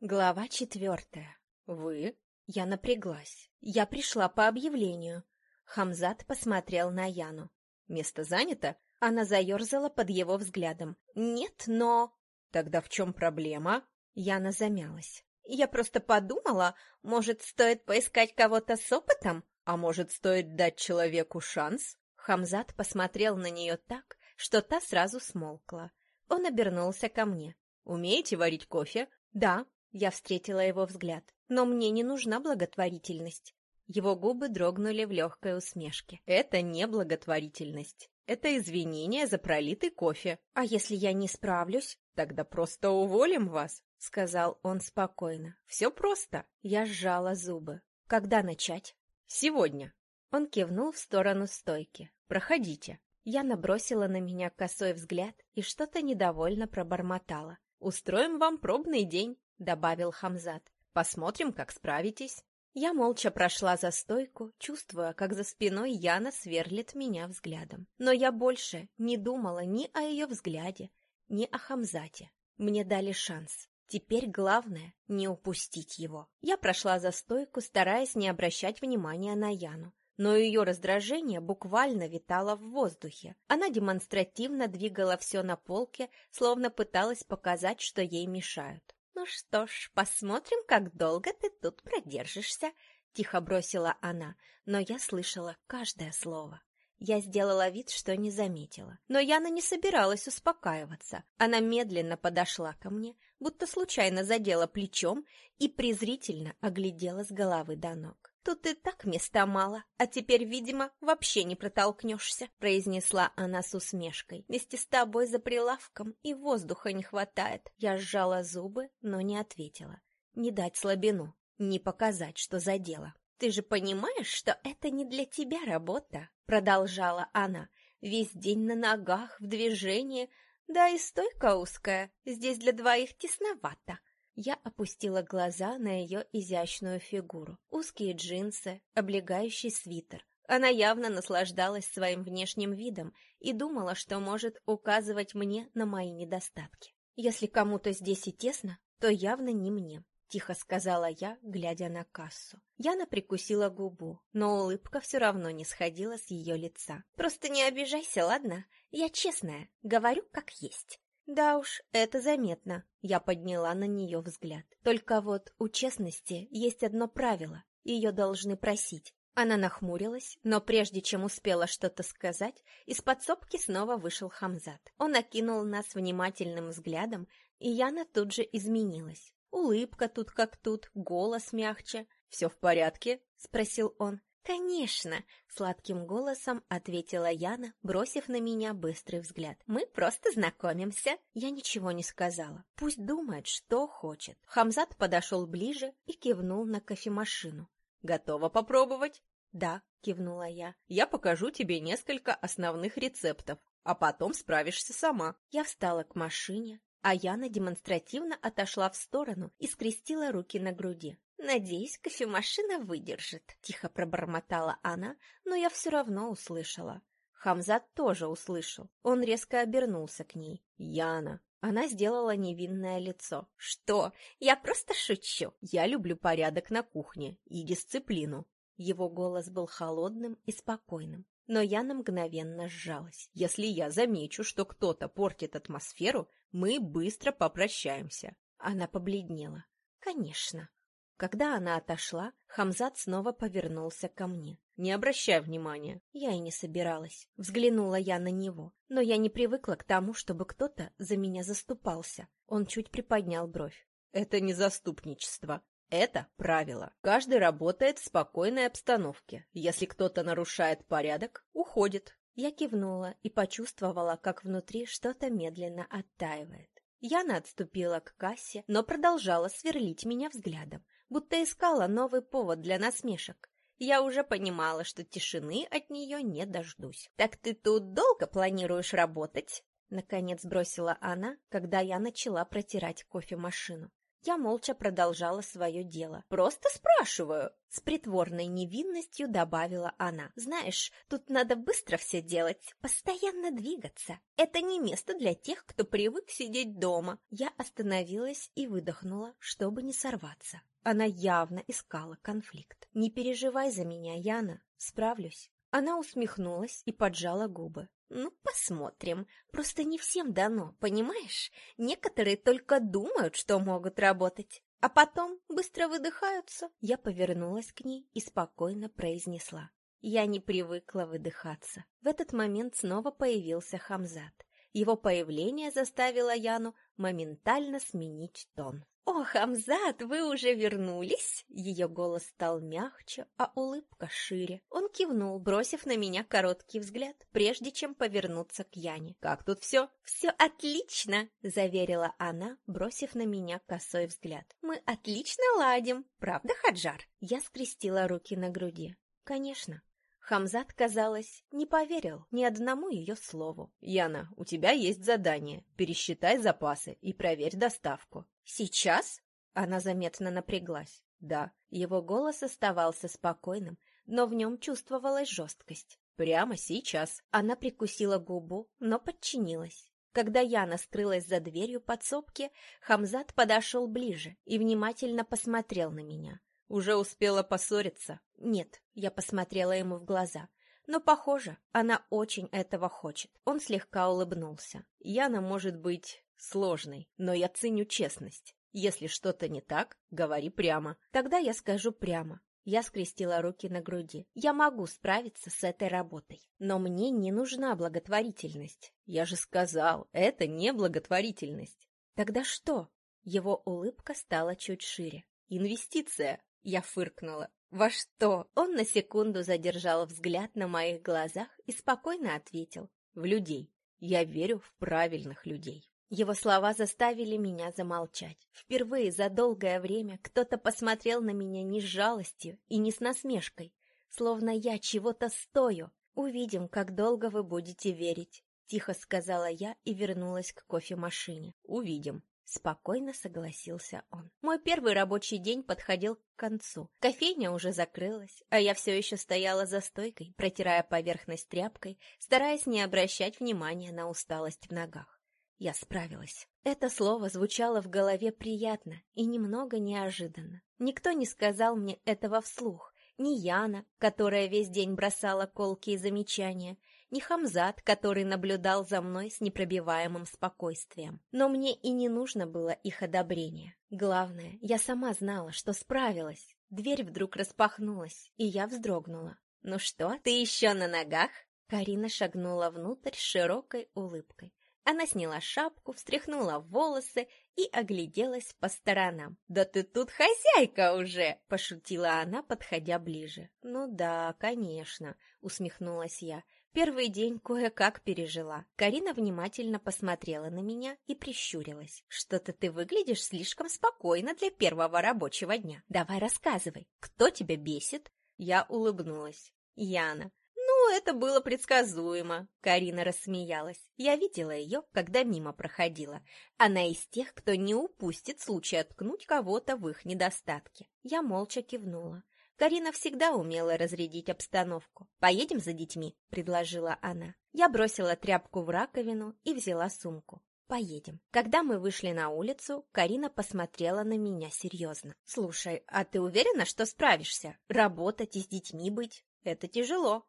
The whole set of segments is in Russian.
Глава четвертая. Вы? Я напряглась. Я пришла по объявлению. Хамзат посмотрел на Яну. Место занято? Она заерзала под его взглядом. Нет, но... Тогда в чем проблема? Яна замялась. Я просто подумала, может, стоит поискать кого-то с опытом? А может, стоит дать человеку шанс? Хамзат посмотрел на нее так, что та сразу смолкла. Он обернулся ко мне. «Умеете варить кофе?» «Да», — я встретила его взгляд. «Но мне не нужна благотворительность». Его губы дрогнули в легкой усмешке. «Это не благотворительность. Это извинение за пролитый кофе. А если я не справлюсь, тогда просто уволим вас», — сказал он спокойно. «Все просто». Я сжала зубы. «Когда начать?» «Сегодня». Он кивнул в сторону стойки. «Проходите». Я набросила на меня косой взгляд и что-то недовольно пробормотала. «Устроим вам пробный день», — добавил Хамзат. «Посмотрим, как справитесь». Я молча прошла за стойку, чувствуя, как за спиной Яна сверлит меня взглядом. Но я больше не думала ни о ее взгляде, ни о Хамзате. Мне дали шанс. Теперь главное — не упустить его. Я прошла за стойку, стараясь не обращать внимания на Яну но ее раздражение буквально витало в воздухе. Она демонстративно двигала все на полке, словно пыталась показать, что ей мешают. «Ну что ж, посмотрим, как долго ты тут продержишься», — тихо бросила она, но я слышала каждое слово. Я сделала вид, что не заметила. Но Яна не собиралась успокаиваться. Она медленно подошла ко мне, будто случайно задела плечом и презрительно оглядела с головы до ног. «Тут и так места мало, а теперь, видимо, вообще не протолкнешься», произнесла она с усмешкой. «Вместе с тобой за прилавком и воздуха не хватает». Я сжала зубы, но не ответила. Не дать слабину, не показать, что задела. «Ты же понимаешь, что это не для тебя работа?» Продолжала она. «Весь день на ногах, в движении. Да и стойка узкая, здесь для двоих тесновато. Я опустила глаза на ее изящную фигуру. Узкие джинсы, облегающий свитер. Она явно наслаждалась своим внешним видом и думала, что может указывать мне на мои недостатки. Если кому-то здесь и тесно, то явно не мне. — тихо сказала я, глядя на кассу. Яна прикусила губу, но улыбка все равно не сходила с ее лица. «Просто не обижайся, ладно? Я честная, говорю как есть. Да уж, это заметно. Я подняла на нее взгляд. Только вот у честности есть одно правило. Ее должны просить. Она нахмурилась, но прежде чем успела что-то сказать, из подсобки снова вышел Хамзат. Он окинул нас внимательным взглядом, и Яна тут же изменилась. Улыбка тут как тут, голос мягче. «Все в порядке?» — спросил он. «Конечно!» — сладким голосом ответила Яна, бросив на меня быстрый взгляд. «Мы просто знакомимся!» Я ничего не сказала. Пусть думает, что хочет. Хамзат подошел ближе и кивнул на кофемашину. «Готова попробовать?» «Да», — кивнула я. «Я покажу тебе несколько основных рецептов, а потом справишься сама». Я встала к машине, а Яна демонстративно отошла в сторону и скрестила руки на груди. «Надеюсь, кофемашина выдержит», — тихо пробормотала она, но я все равно услышала. Хамзат тоже услышал. Он резко обернулся к ней. «Яна!» Она сделала невинное лицо. «Что? Я просто шучу!» «Я люблю порядок на кухне и дисциплину». Его голос был холодным и спокойным, но Яна мгновенно сжалась. «Если я замечу, что кто-то портит атмосферу, мы быстро попрощаемся». Она побледнела. «Конечно». Когда она отошла, Хамзат снова повернулся ко мне. «Не обращай внимания». Я и не собиралась. Взглянула я на него. Но я не привыкла к тому, чтобы кто-то за меня заступался. Он чуть приподнял бровь. «Это не заступничество. Это правило. Каждый работает в спокойной обстановке. Если кто-то нарушает порядок, уходит». Я кивнула и почувствовала, как внутри что-то медленно оттаивает. Яна отступила к кассе, но продолжала сверлить меня взглядом будто искала новый повод для насмешек. Я уже понимала, что тишины от нее не дождусь. «Так ты тут долго планируешь работать?» Наконец бросила она, когда я начала протирать кофемашину. Я молча продолжала свое дело. «Просто спрашиваю!» С притворной невинностью добавила она. «Знаешь, тут надо быстро все делать, постоянно двигаться. Это не место для тех, кто привык сидеть дома». Я остановилась и выдохнула, чтобы не сорваться. Она явно искала конфликт. «Не переживай за меня, Яна, справлюсь». Она усмехнулась и поджала губы. «Ну, посмотрим. Просто не всем дано, понимаешь? Некоторые только думают, что могут работать, а потом быстро выдыхаются». Я повернулась к ней и спокойно произнесла. Я не привыкла выдыхаться. В этот момент снова появился Хамзат. Его появление заставило Яну моментально сменить тон. «О, Хамзат, вы уже вернулись?» Ее голос стал мягче, а улыбка шире. Он кивнул, бросив на меня короткий взгляд, прежде чем повернуться к Яне. «Как тут все?» «Все отлично!» — заверила она, бросив на меня косой взгляд. «Мы отлично ладим, правда, Хаджар?» Я скрестила руки на груди. «Конечно». Хамзат, казалось, не поверил ни одному ее слову. «Яна, у тебя есть задание. Пересчитай запасы и проверь доставку». «Сейчас?» Она заметно напряглась. «Да». Его голос оставался спокойным, но в нем чувствовалась жесткость. «Прямо сейчас». Она прикусила губу, но подчинилась. Когда Яна скрылась за дверью подсобки, Хамзат подошел ближе и внимательно посмотрел на меня. Уже успела поссориться? Нет, я посмотрела ему в глаза. Но, похоже, она очень этого хочет. Он слегка улыбнулся. Яна может быть сложной, но я ценю честность. Если что-то не так, говори прямо. Тогда я скажу прямо. Я скрестила руки на груди. Я могу справиться с этой работой. Но мне не нужна благотворительность. Я же сказал, это не благотворительность. Тогда что? Его улыбка стала чуть шире. Инвестиция. Я фыркнула. «Во что?» Он на секунду задержал взгляд на моих глазах и спокойно ответил. «В людей. Я верю в правильных людей». Его слова заставили меня замолчать. Впервые за долгое время кто-то посмотрел на меня не с жалостью и не с насмешкой, словно я чего-то стою. «Увидим, как долго вы будете верить», — тихо сказала я и вернулась к кофемашине. «Увидим», Спокойно согласился он. Мой первый рабочий день подходил к концу. Кофейня уже закрылась, а я все еще стояла за стойкой, протирая поверхность тряпкой, стараясь не обращать внимания на усталость в ногах. Я справилась. Это слово звучало в голове приятно и немного неожиданно. Никто не сказал мне этого вслух. Ни Яна, которая весь день бросала колкие замечания, ни Хамзат, который наблюдал за мной с непробиваемым спокойствием. Но мне и не нужно было их одобрения. Главное, я сама знала, что справилась. Дверь вдруг распахнулась, и я вздрогнула. «Ну что, ты еще на ногах?» Карина шагнула внутрь с широкой улыбкой. Она сняла шапку, встряхнула волосы и огляделась по сторонам. «Да ты тут хозяйка уже!» — пошутила она, подходя ближе. «Ну да, конечно», — усмехнулась я. Первый день кое-как пережила. Карина внимательно посмотрела на меня и прищурилась. «Что-то ты выглядишь слишком спокойно для первого рабочего дня. Давай рассказывай, кто тебя бесит?» Я улыбнулась. «Яна». «Ну, это было предсказуемо», — Карина рассмеялась. Я видела ее, когда мимо проходила. Она из тех, кто не упустит случая ткнуть кого-то в их недостатки. Я молча кивнула. Карина всегда умела разрядить обстановку. «Поедем за детьми», — предложила она. Я бросила тряпку в раковину и взяла сумку. «Поедем». Когда мы вышли на улицу, Карина посмотрела на меня серьезно. «Слушай, а ты уверена, что справишься? Работать и с детьми быть? Это тяжело».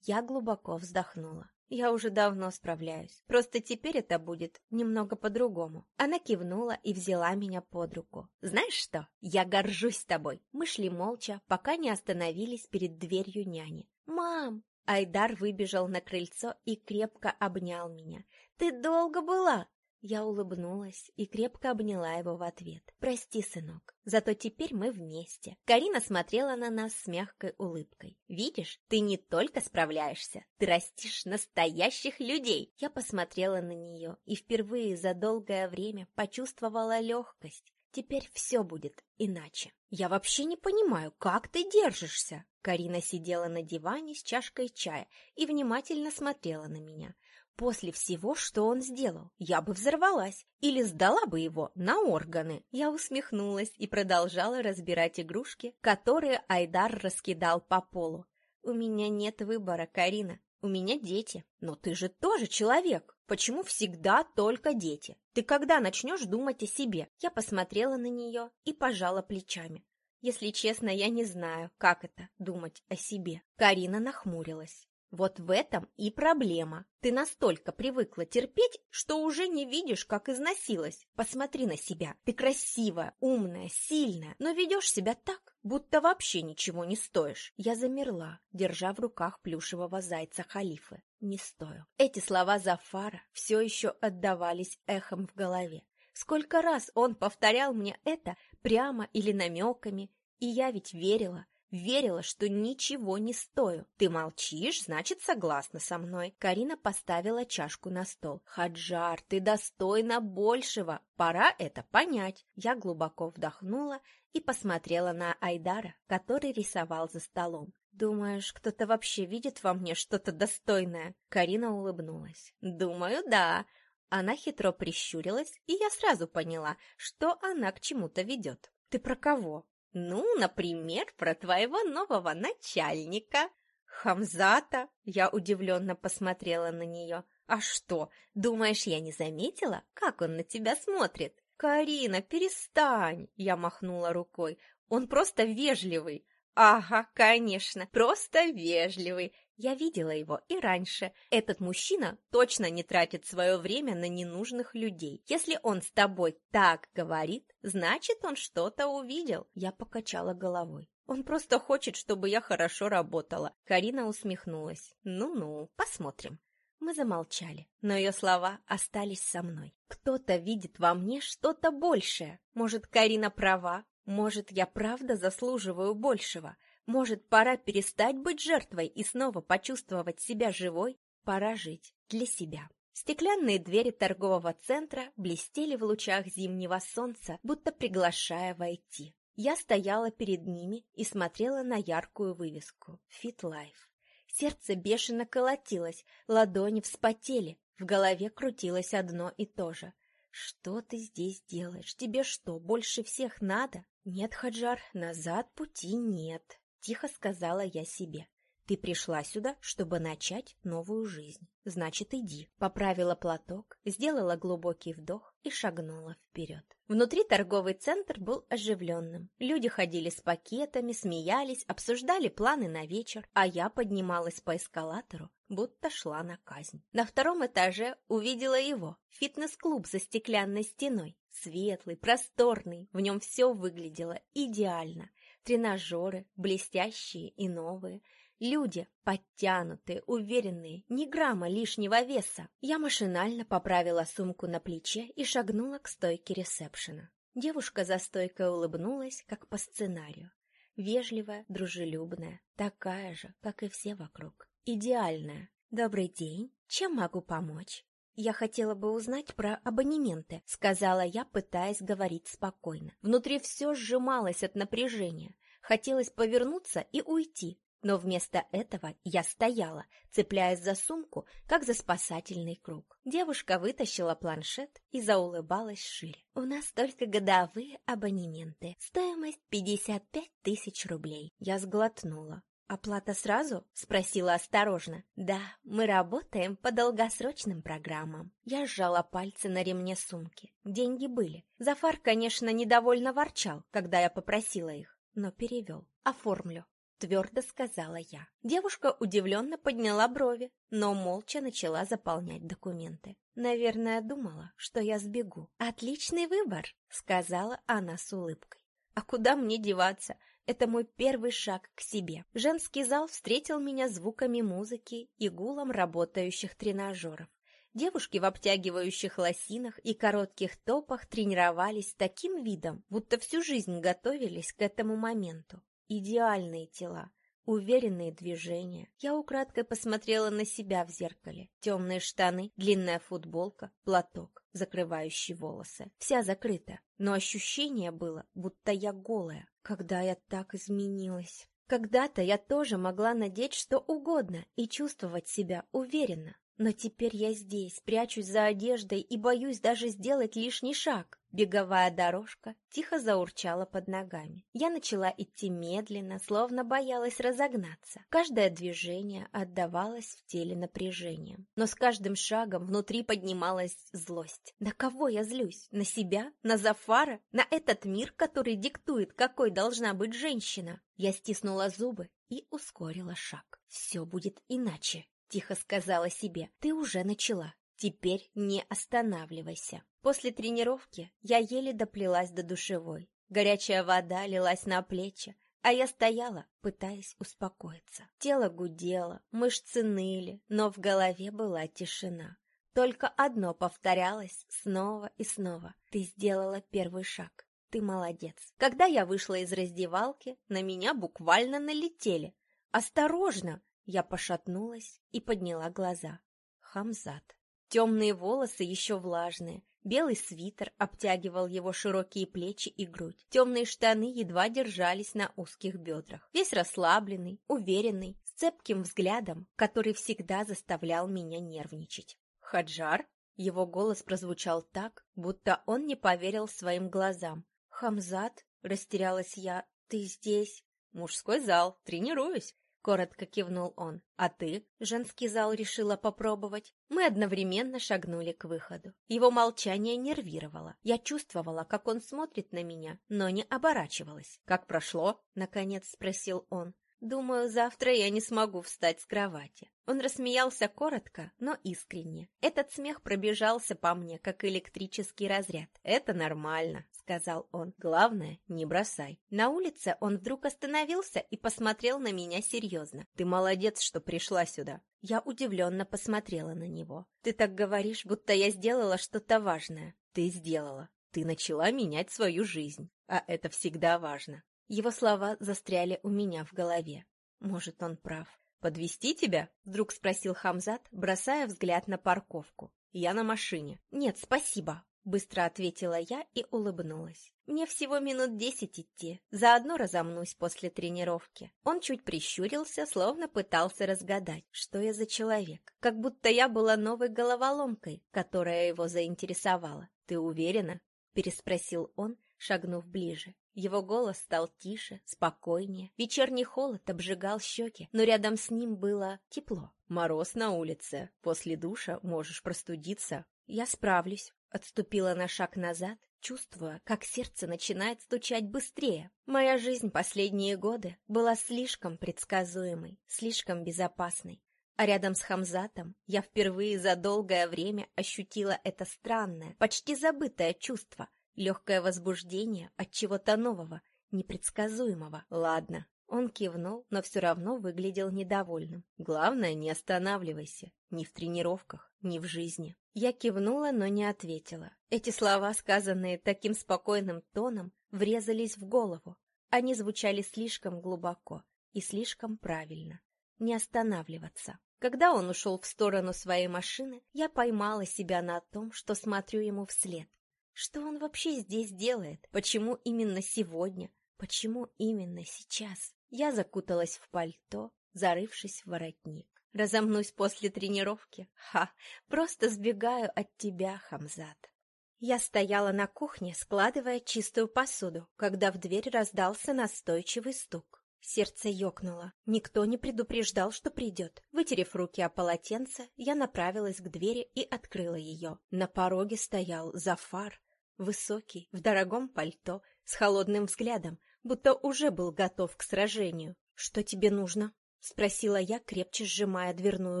Я глубоко вздохнула. Я уже давно справляюсь. Просто теперь это будет немного по-другому. Она кивнула и взяла меня под руку. Знаешь что? Я горжусь тобой. Мы шли молча, пока не остановились перед дверью няни. Мам! Айдар выбежал на крыльцо и крепко обнял меня. «Ты долго была?» Я улыбнулась и крепко обняла его в ответ. «Прости, сынок, зато теперь мы вместе». Карина смотрела на нас с мягкой улыбкой. «Видишь, ты не только справляешься, ты растишь настоящих людей». Я посмотрела на нее и впервые за долгое время почувствовала легкость. Теперь все будет иначе. «Я вообще не понимаю, как ты держишься?» Карина сидела на диване с чашкой чая и внимательно смотрела на меня – После всего, что он сделал, я бы взорвалась или сдала бы его на органы. Я усмехнулась и продолжала разбирать игрушки, которые Айдар раскидал по полу. У меня нет выбора, Карина. У меня дети. Но ты же тоже человек. Почему всегда только дети? Ты когда начнешь думать о себе? Я посмотрела на нее и пожала плечами. Если честно, я не знаю, как это — думать о себе. Карина нахмурилась. Вот в этом и проблема. Ты настолько привыкла терпеть, что уже не видишь, как износилась. Посмотри на себя. Ты красивая, умная, сильная, но ведешь себя так, будто вообще ничего не стоишь. Я замерла, держа в руках плюшевого зайца халифы. Не стою. Эти слова Зафара все еще отдавались эхом в голове. Сколько раз он повторял мне это прямо или намеками, и я ведь верила, Верила, что ничего не стою. Ты молчишь, значит, согласна со мной. Карина поставила чашку на стол. Хаджар, ты достойна большего. Пора это понять. Я глубоко вдохнула и посмотрела на Айдара, который рисовал за столом. «Думаешь, кто-то вообще видит во мне что-то достойное?» Карина улыбнулась. «Думаю, да». Она хитро прищурилась, и я сразу поняла, что она к чему-то ведет. «Ты про кого?» Ну, например, про твоего нового начальника. Хамзата, я удивленно посмотрела на нее. А что, думаешь, я не заметила, как он на тебя смотрит? Карина, перестань, я махнула рукой. Он просто вежливый. Ага, конечно, просто вежливый. Я видела его и раньше. Этот мужчина точно не тратит свое время на ненужных людей. Если он с тобой так говорит, значит, он что-то увидел. Я покачала головой. Он просто хочет, чтобы я хорошо работала. Карина усмехнулась. Ну-ну, посмотрим. Мы замолчали, но ее слова остались со мной. Кто-то видит во мне что-то большее. Может, Карина права, может, я правда заслуживаю большего. Может, пора перестать быть жертвой и снова почувствовать себя живой? Пора жить для себя. Стеклянные двери торгового центра блестели в лучах зимнего солнца, будто приглашая войти. Я стояла перед ними и смотрела на яркую вывеску «Fit Life». Сердце бешено колотилось, ладони вспотели, в голове крутилось одно и то же. «Что ты здесь делаешь? Тебе что, больше всех надо?» «Нет, Хаджар, назад пути нет», — тихо сказала я себе. «Ты пришла сюда, чтобы начать новую жизнь. Значит, иди». Поправила платок, сделала глубокий вдох и шагнула вперед. Внутри торговый центр был оживленным. Люди ходили с пакетами, смеялись, обсуждали планы на вечер, а я поднималась по эскалатору, будто шла на казнь. На втором этаже увидела его, фитнес-клуб за стеклянной стеной. Светлый, просторный, в нем все выглядело идеально. Тренажеры, блестящие и новые. Люди подтянутые, уверенные, ни грамма лишнего веса. Я машинально поправила сумку на плече и шагнула к стойке ресепшена. Девушка за стойкой улыбнулась, как по сценарию. Вежливая, дружелюбная, такая же, как и все вокруг. Идеальная. «Добрый день. Чем могу помочь?» «Я хотела бы узнать про абонементы», — сказала я, пытаясь говорить спокойно. Внутри все сжималось от напряжения. Хотелось повернуться и уйти, но вместо этого я стояла, цепляясь за сумку, как за спасательный круг. Девушка вытащила планшет и заулыбалась шире. «У нас только годовые абонементы. Стоимость 55 тысяч рублей». Я сглотнула. «Оплата сразу?» — спросила осторожно. «Да, мы работаем по долгосрочным программам». Я сжала пальцы на ремне сумки. Деньги были. Зафар, конечно, недовольно ворчал, когда я попросила их, но перевел. «Оформлю», — твердо сказала я. Девушка удивленно подняла брови, но молча начала заполнять документы. Наверное, думала, что я сбегу. «Отличный выбор», — сказала она с улыбкой. «А куда мне деваться?» Это мой первый шаг к себе. Женский зал встретил меня звуками музыки и гулом работающих тренажеров. Девушки в обтягивающих лосинах и коротких топах тренировались таким видом, будто всю жизнь готовились к этому моменту. Идеальные тела, уверенные движения. Я украдкой посмотрела на себя в зеркале. Темные штаны, длинная футболка, платок, закрывающий волосы. Вся закрыта, но ощущение было, будто я голая. Когда я так изменилась? Когда-то я тоже могла надеть что угодно и чувствовать себя уверенно. Но теперь я здесь, прячусь за одеждой и боюсь даже сделать лишний шаг. Беговая дорожка тихо заурчала под ногами. Я начала идти медленно, словно боялась разогнаться. Каждое движение отдавалось в теле напряжением. Но с каждым шагом внутри поднималась злость. На кого я злюсь? На себя? На Зафара? На этот мир, который диктует, какой должна быть женщина? Я стиснула зубы и ускорила шаг. Все будет иначе. Тихо сказала себе, ты уже начала. Теперь не останавливайся. После тренировки я еле доплелась до душевой. Горячая вода лилась на плечи, а я стояла, пытаясь успокоиться. Тело гудело, мышцы ныли, но в голове была тишина. Только одно повторялось снова и снова. Ты сделала первый шаг. Ты молодец. Когда я вышла из раздевалки, на меня буквально налетели. «Осторожно!» Я пошатнулась и подняла глаза. Хамзат. Темные волосы еще влажные, белый свитер обтягивал его широкие плечи и грудь. Темные штаны едва держались на узких бедрах. Весь расслабленный, уверенный, с цепким взглядом, который всегда заставлял меня нервничать. «Хаджар?» Его голос прозвучал так, будто он не поверил своим глазам. «Хамзат?» — растерялась я. «Ты здесь?» «Мужской зал. Тренируюсь. — коротко кивнул он. «А ты?» — женский зал решила попробовать. Мы одновременно шагнули к выходу. Его молчание нервировало. Я чувствовала, как он смотрит на меня, но не оборачивалась. «Как прошло?» — наконец спросил он. Думаю, завтра я не смогу встать с кровати. Он рассмеялся коротко, но искренне. Этот смех пробежался по мне, как электрический разряд. «Это нормально», — сказал он. «Главное, не бросай». На улице он вдруг остановился и посмотрел на меня серьезно. «Ты молодец, что пришла сюда». Я удивленно посмотрела на него. «Ты так говоришь, будто я сделала что-то важное». «Ты сделала. Ты начала менять свою жизнь, а это всегда важно. Его слова застряли у меня в голове. Может, он прав. Подвести тебя? Вдруг спросил Хамзат, бросая взгляд на парковку. Я на машине. Нет, спасибо. Быстро ответила я и улыбнулась. Мне всего минут десять идти, заодно разомнусь после тренировки. Он чуть прищурился, словно пытался разгадать, что я за человек. Как будто я была новой головоломкой, которая его заинтересовала. «Ты уверена?» — переспросил он, шагнув ближе. Его голос стал тише, спокойнее. Вечерний холод обжигал щеки, но рядом с ним было тепло. «Мороз на улице. После душа можешь простудиться». «Я справлюсь», — отступила на шаг назад, чувствуя, как сердце начинает стучать быстрее. Моя жизнь последние годы была слишком предсказуемой, слишком безопасной. А рядом с Хамзатом я впервые за долгое время ощутила это странное, почти забытое чувство — Легкое возбуждение от чего-то нового, непредсказуемого. Ладно. Он кивнул, но все равно выглядел недовольным. Главное, не останавливайся. Ни в тренировках, ни в жизни. Я кивнула, но не ответила. Эти слова, сказанные таким спокойным тоном, врезались в голову. Они звучали слишком глубоко и слишком правильно. Не останавливаться. Когда он ушел в сторону своей машины, я поймала себя на том, что смотрю ему вслед. Что он вообще здесь делает? Почему именно сегодня? Почему именно сейчас? Я закуталась в пальто, зарывшись в воротник. Разомнусь после тренировки? Ха! Просто сбегаю от тебя, Хамзат. Я стояла на кухне, складывая чистую посуду, когда в дверь раздался настойчивый стук. Сердце ёкнуло. Никто не предупреждал, что придет. Вытерев руки о полотенце, я направилась к двери и открыла ее. На пороге стоял Зафар, Высокий, в дорогом пальто, с холодным взглядом, будто уже был готов к сражению. «Что тебе нужно?» — спросила я, крепче сжимая дверную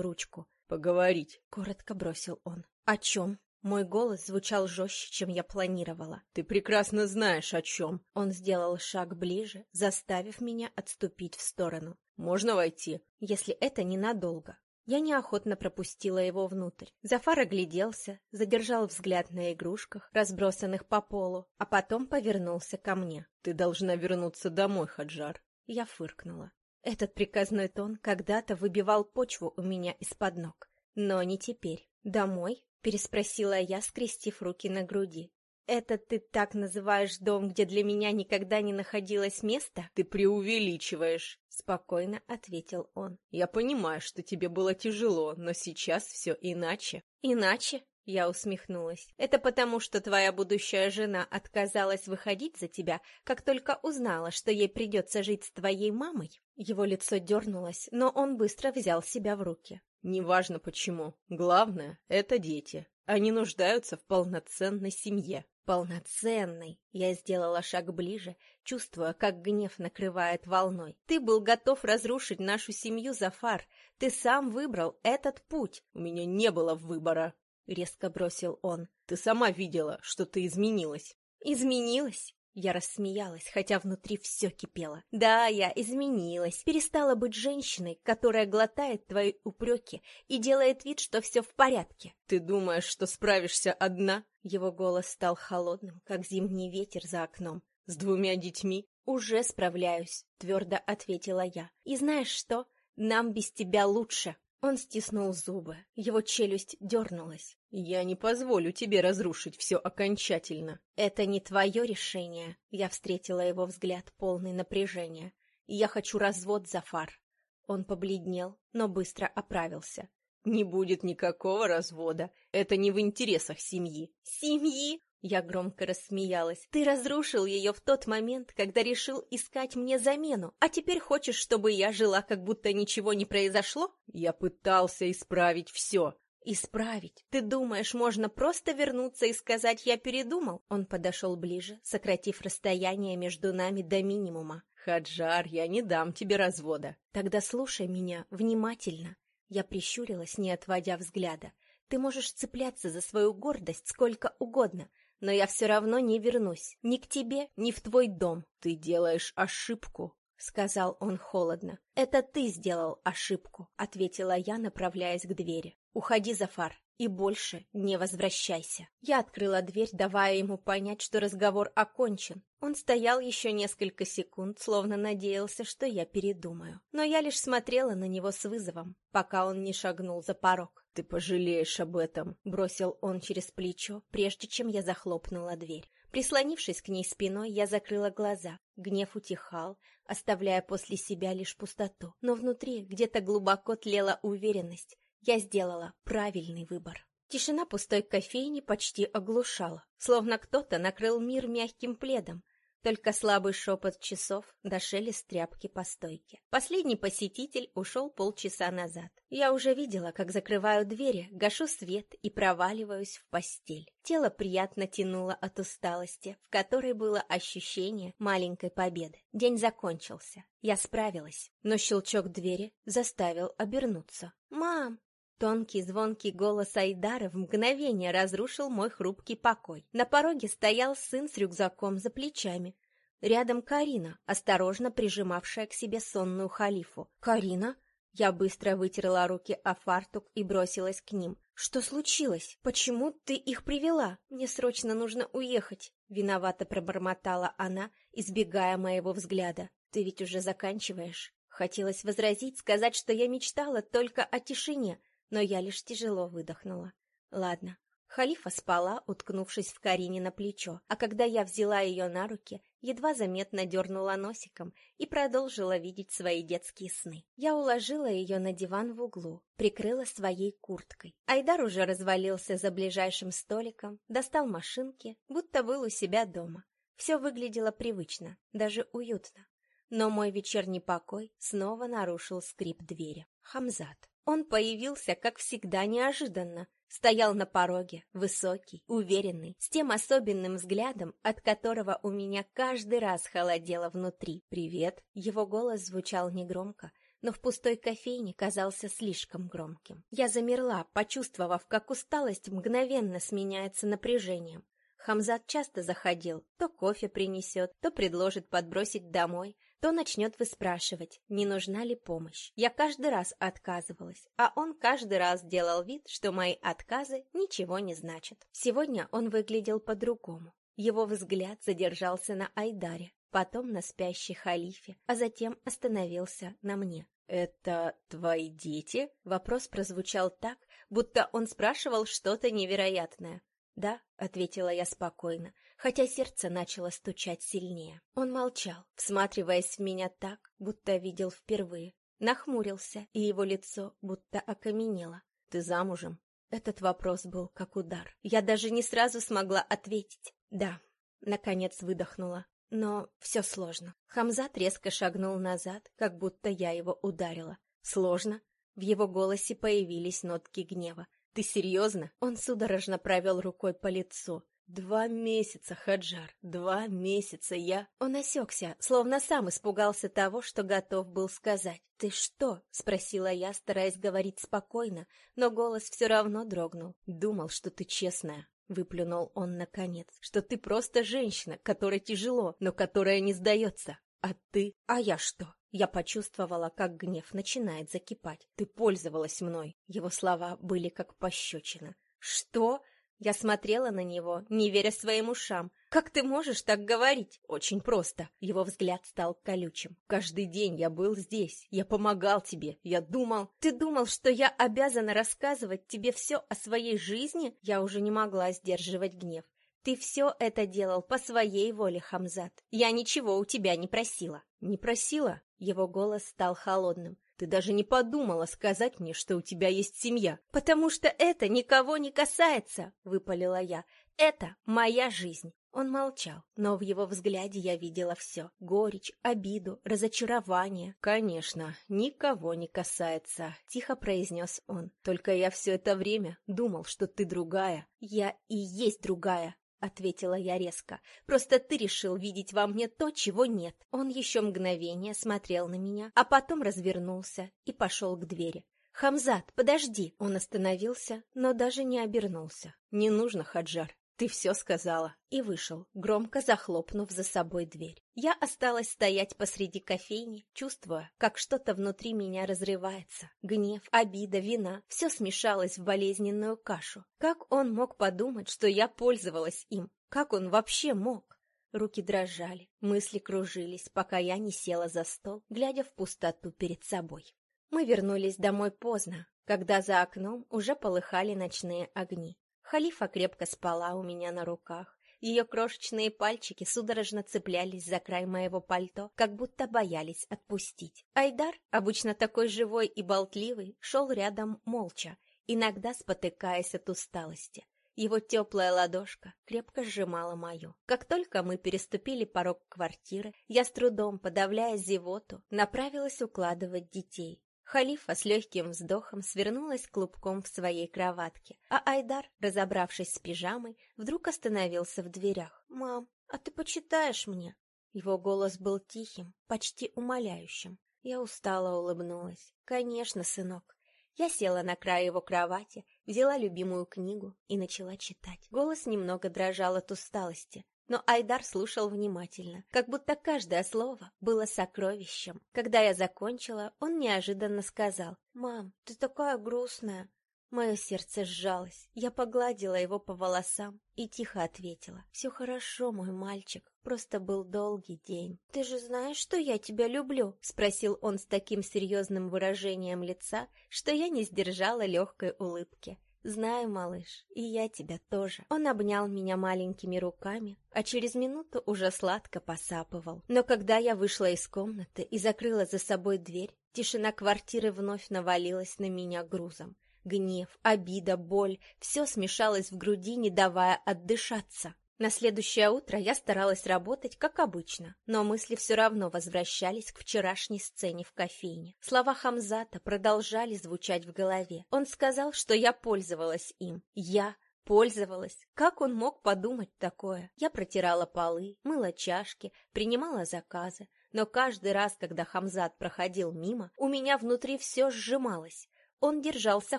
ручку. «Поговорить», — коротко бросил он. «О чем?» Мой голос звучал жестче, чем я планировала. «Ты прекрасно знаешь, о чем». Он сделал шаг ближе, заставив меня отступить в сторону. «Можно войти?» «Если это ненадолго». Я неохотно пропустила его внутрь. Зафар огляделся, задержал взгляд на игрушках, разбросанных по полу, а потом повернулся ко мне. «Ты должна вернуться домой, Хаджар». Я фыркнула. Этот приказной тон когда-то выбивал почву у меня из-под ног. Но не теперь. «Домой?» — переспросила я, скрестив руки на груди. это ты так называешь дом, где для меня никогда не находилось места? Ты преувеличиваешь, спокойно ответил он. Я понимаю, что тебе было тяжело, но сейчас все иначе. Иначе? Я усмехнулась. «Это потому, что твоя будущая жена отказалась выходить за тебя, как только узнала, что ей придется жить с твоей мамой?» Его лицо дернулось, но он быстро взял себя в руки. «Неважно почему. Главное — это дети. Они нуждаются в полноценной семье». «Полноценной!» Я сделала шаг ближе, чувствуя, как гнев накрывает волной. «Ты был готов разрушить нашу семью, Зафар. Ты сам выбрал этот путь». «У меня не было выбора», резко бросил он. «Ты сама видела, что ты изменилась». «Изменилась?» Я рассмеялась, хотя внутри все кипело. «Да, я изменилась. Перестала быть женщиной, которая глотает твои упреки и делает вид, что все в порядке». «Ты думаешь, что справишься одна?» Его голос стал холодным, как зимний ветер за окном. «С двумя детьми?» «Уже справляюсь», — твердо ответила я. «И знаешь что? Нам без тебя лучше». Он стиснул зубы, его челюсть дернулась. «Я не позволю тебе разрушить все окончательно». «Это не твое решение», — я встретила его взгляд, полный напряжения. «Я хочу развод, Зафар». Он побледнел, но быстро оправился. «Не будет никакого развода. Это не в интересах семьи». «Семьи? Я громко рассмеялась. «Ты разрушил ее в тот момент, когда решил искать мне замену, а теперь хочешь, чтобы я жила, как будто ничего не произошло?» «Я пытался исправить все». «Исправить? Ты думаешь, можно просто вернуться и сказать «я передумал»?» Он подошел ближе, сократив расстояние между нами до минимума. «Хаджар, я не дам тебе развода». «Тогда слушай меня внимательно». Я прищурилась, не отводя взгляда. «Ты можешь цепляться за свою гордость сколько угодно, но я все равно не вернусь. Ни к тебе, ни в твой дом. Ты делаешь ошибку, — сказал он холодно. «Это ты сделал ошибку», — ответила я, направляясь к двери. «Уходи, Зафар, и больше не возвращайся». Я открыла дверь, давая ему понять, что разговор окончен. Он стоял еще несколько секунд, словно надеялся, что я передумаю. Но я лишь смотрела на него с вызовом, пока он не шагнул за порог. «Ты пожалеешь об этом», — бросил он через плечо, прежде чем я захлопнула дверь. Прислонившись к ней спиной, я закрыла глаза. Гнев утихал, оставляя после себя лишь пустоту. Но внутри где-то глубоко тлела уверенность, я сделала правильный выбор. Тишина пустой кофейни почти оглушала, словно кто-то накрыл мир мягким пледом. Только слабый шепот часов до шелест тряпки по стойке. Последний посетитель ушел полчаса назад. Я уже видела, как закрываю двери, гашу свет и проваливаюсь в постель. Тело приятно тянуло от усталости, в которой было ощущение маленькой победы. День закончился. Я справилась, но щелчок двери заставил обернуться. «Мам!» Тонкий звонкий голос Айдара в мгновение разрушил мой хрупкий покой. На пороге стоял сын с рюкзаком за плечами. Рядом Карина, осторожно прижимавшая к себе сонную халифу. «Карина?» Я быстро вытерла руки о фартук и бросилась к ним. «Что случилось? Почему ты их привела? Мне срочно нужно уехать!» Виновато пробормотала она, избегая моего взгляда. «Ты ведь уже заканчиваешь?» Хотелось возразить, сказать, что я мечтала только о тишине, но я лишь тяжело выдохнула. Ладно. Халифа спала, уткнувшись в Карине на плечо, а когда я взяла ее на руки, едва заметно дернула носиком и продолжила видеть свои детские сны. Я уложила ее на диван в углу, прикрыла своей курткой. Айдар уже развалился за ближайшим столиком, достал машинки, будто был у себя дома. Все выглядело привычно, даже уютно. Но мой вечерний покой снова нарушил скрип двери. Хамзат. Он появился, как всегда, неожиданно. Стоял на пороге, высокий, уверенный, с тем особенным взглядом, от которого у меня каждый раз холодело внутри. «Привет!» Его голос звучал негромко, но в пустой кофейне казался слишком громким. Я замерла, почувствовав, как усталость мгновенно сменяется напряжением. Хамзат часто заходил, то кофе принесет, то предложит подбросить домой, то начнет выспрашивать, не нужна ли помощь. Я каждый раз отказывалась, а он каждый раз делал вид, что мои отказы ничего не значат. Сегодня он выглядел по-другому. Его взгляд задержался на Айдаре, потом на спящей халифе, а затем остановился на мне. «Это твои дети?» Вопрос прозвучал так, будто он спрашивал что-то невероятное. «Да», — ответила я спокойно, хотя сердце начало стучать сильнее. Он молчал, всматриваясь в меня так, будто видел впервые. Нахмурился, и его лицо будто окаменело. «Ты замужем?» Этот вопрос был как удар. Я даже не сразу смогла ответить. «Да», — наконец выдохнула. Но все сложно. Хамзат резко шагнул назад, как будто я его ударила. «Сложно?» В его голосе появились нотки гнева. «Ты серьезно?» Он судорожно провел рукой по лицу. «Два месяца, Хаджар, два месяца я...» Он осекся, словно сам испугался того, что готов был сказать. «Ты что?» — спросила я, стараясь говорить спокойно, но голос все равно дрогнул. «Думал, что ты честная». Выплюнул он наконец, что ты просто женщина, которой тяжело, но которая не сдается. А ты? А я что? Я почувствовала, как гнев начинает закипать. Ты пользовалась мной. Его слова были как пощечина. Что? Я смотрела на него, не веря своим ушам. «Как ты можешь так говорить?» «Очень просто». Его взгляд стал колючим. «Каждый день я был здесь. Я помогал тебе. Я думал...» «Ты думал, что я обязана рассказывать тебе все о своей жизни?» Я уже не могла сдерживать гнев. «Ты все это делал по своей воле, Хамзат. Я ничего у тебя не просила». «Не просила?» Его голос стал холодным. Ты даже не подумала сказать мне, что у тебя есть семья. Потому что это никого не касается, выпалила я. Это моя жизнь. Он молчал, но в его взгляде я видела все. Горечь, обиду, разочарование. «Конечно, никого не касается», — тихо произнес он. «Только я все это время думал, что ты другая». «Я и есть другая», — ответила я резко. «Просто ты решил видеть во мне то, чего нет». Он еще мгновение смотрел на меня, а потом развернулся и пошел к двери. «Хамзат, подожди!» Он остановился, но даже не обернулся. «Не нужно, Хаджар. «Ты все сказала!» И вышел, громко захлопнув за собой дверь. Я осталась стоять посреди кофейни, чувствуя, как что-то внутри меня разрывается. Гнев, обида, вина — все смешалось в болезненную кашу. Как он мог подумать, что я пользовалась им? Как он вообще мог? Руки дрожали, мысли кружились, пока я не села за стол, глядя в пустоту перед собой. Мы вернулись домой поздно, когда за окном уже полыхали ночные огни. Халифа крепко спала у меня на руках. Ее крошечные пальчики судорожно цеплялись за край моего пальто, как будто боялись отпустить. Айдар, обычно такой живой и болтливый, шел рядом молча, иногда спотыкаясь от усталости. Его теплая ладошка крепко сжимала мою. Как только мы переступили порог квартиры, я с трудом, подавляя зевоту, направилась укладывать детей. Халифа с легким вздохом свернулась клубком в своей кроватке, а Айдар, разобравшись с пижамой, вдруг остановился в дверях. «Мам, а ты почитаешь мне?» Его голос был тихим, почти умоляющим. Я устало улыбнулась. «Конечно, сынок». Я села на край его кровати, взяла любимую книгу и начала читать. Голос немного дрожал от усталости, но Айдар слушал внимательно, как будто каждое слово было сокровищем. Когда я закончила, он неожиданно сказал, «Мам, ты такая грустная». Мое сердце сжалось. Я погладила его по волосам и тихо ответила. «Все хорошо, мой мальчик. Просто был долгий день». «Ты же знаешь, что я тебя люблю?» Спросил он с таким серьезным выражением лица, что я не сдержала легкой улыбки. «Знаю, малыш, и я тебя тоже». Он обнял меня маленькими руками, а через минуту уже сладко посапывал. Но когда я вышла из комнаты и закрыла за собой дверь, тишина квартиры вновь навалилась на меня грузом. Гнев, обида, боль — все смешалось в груди, не давая отдышаться. На следующее утро я старалась работать, как обычно, но мысли все равно возвращались к вчерашней сцене в кофейне. Слова Хамзата продолжали звучать в голове. Он сказал, что я пользовалась им. Я пользовалась. Как он мог подумать такое? Я протирала полы, мыла чашки, принимала заказы. Но каждый раз, когда Хамзат проходил мимо, у меня внутри все сжималось. Он держался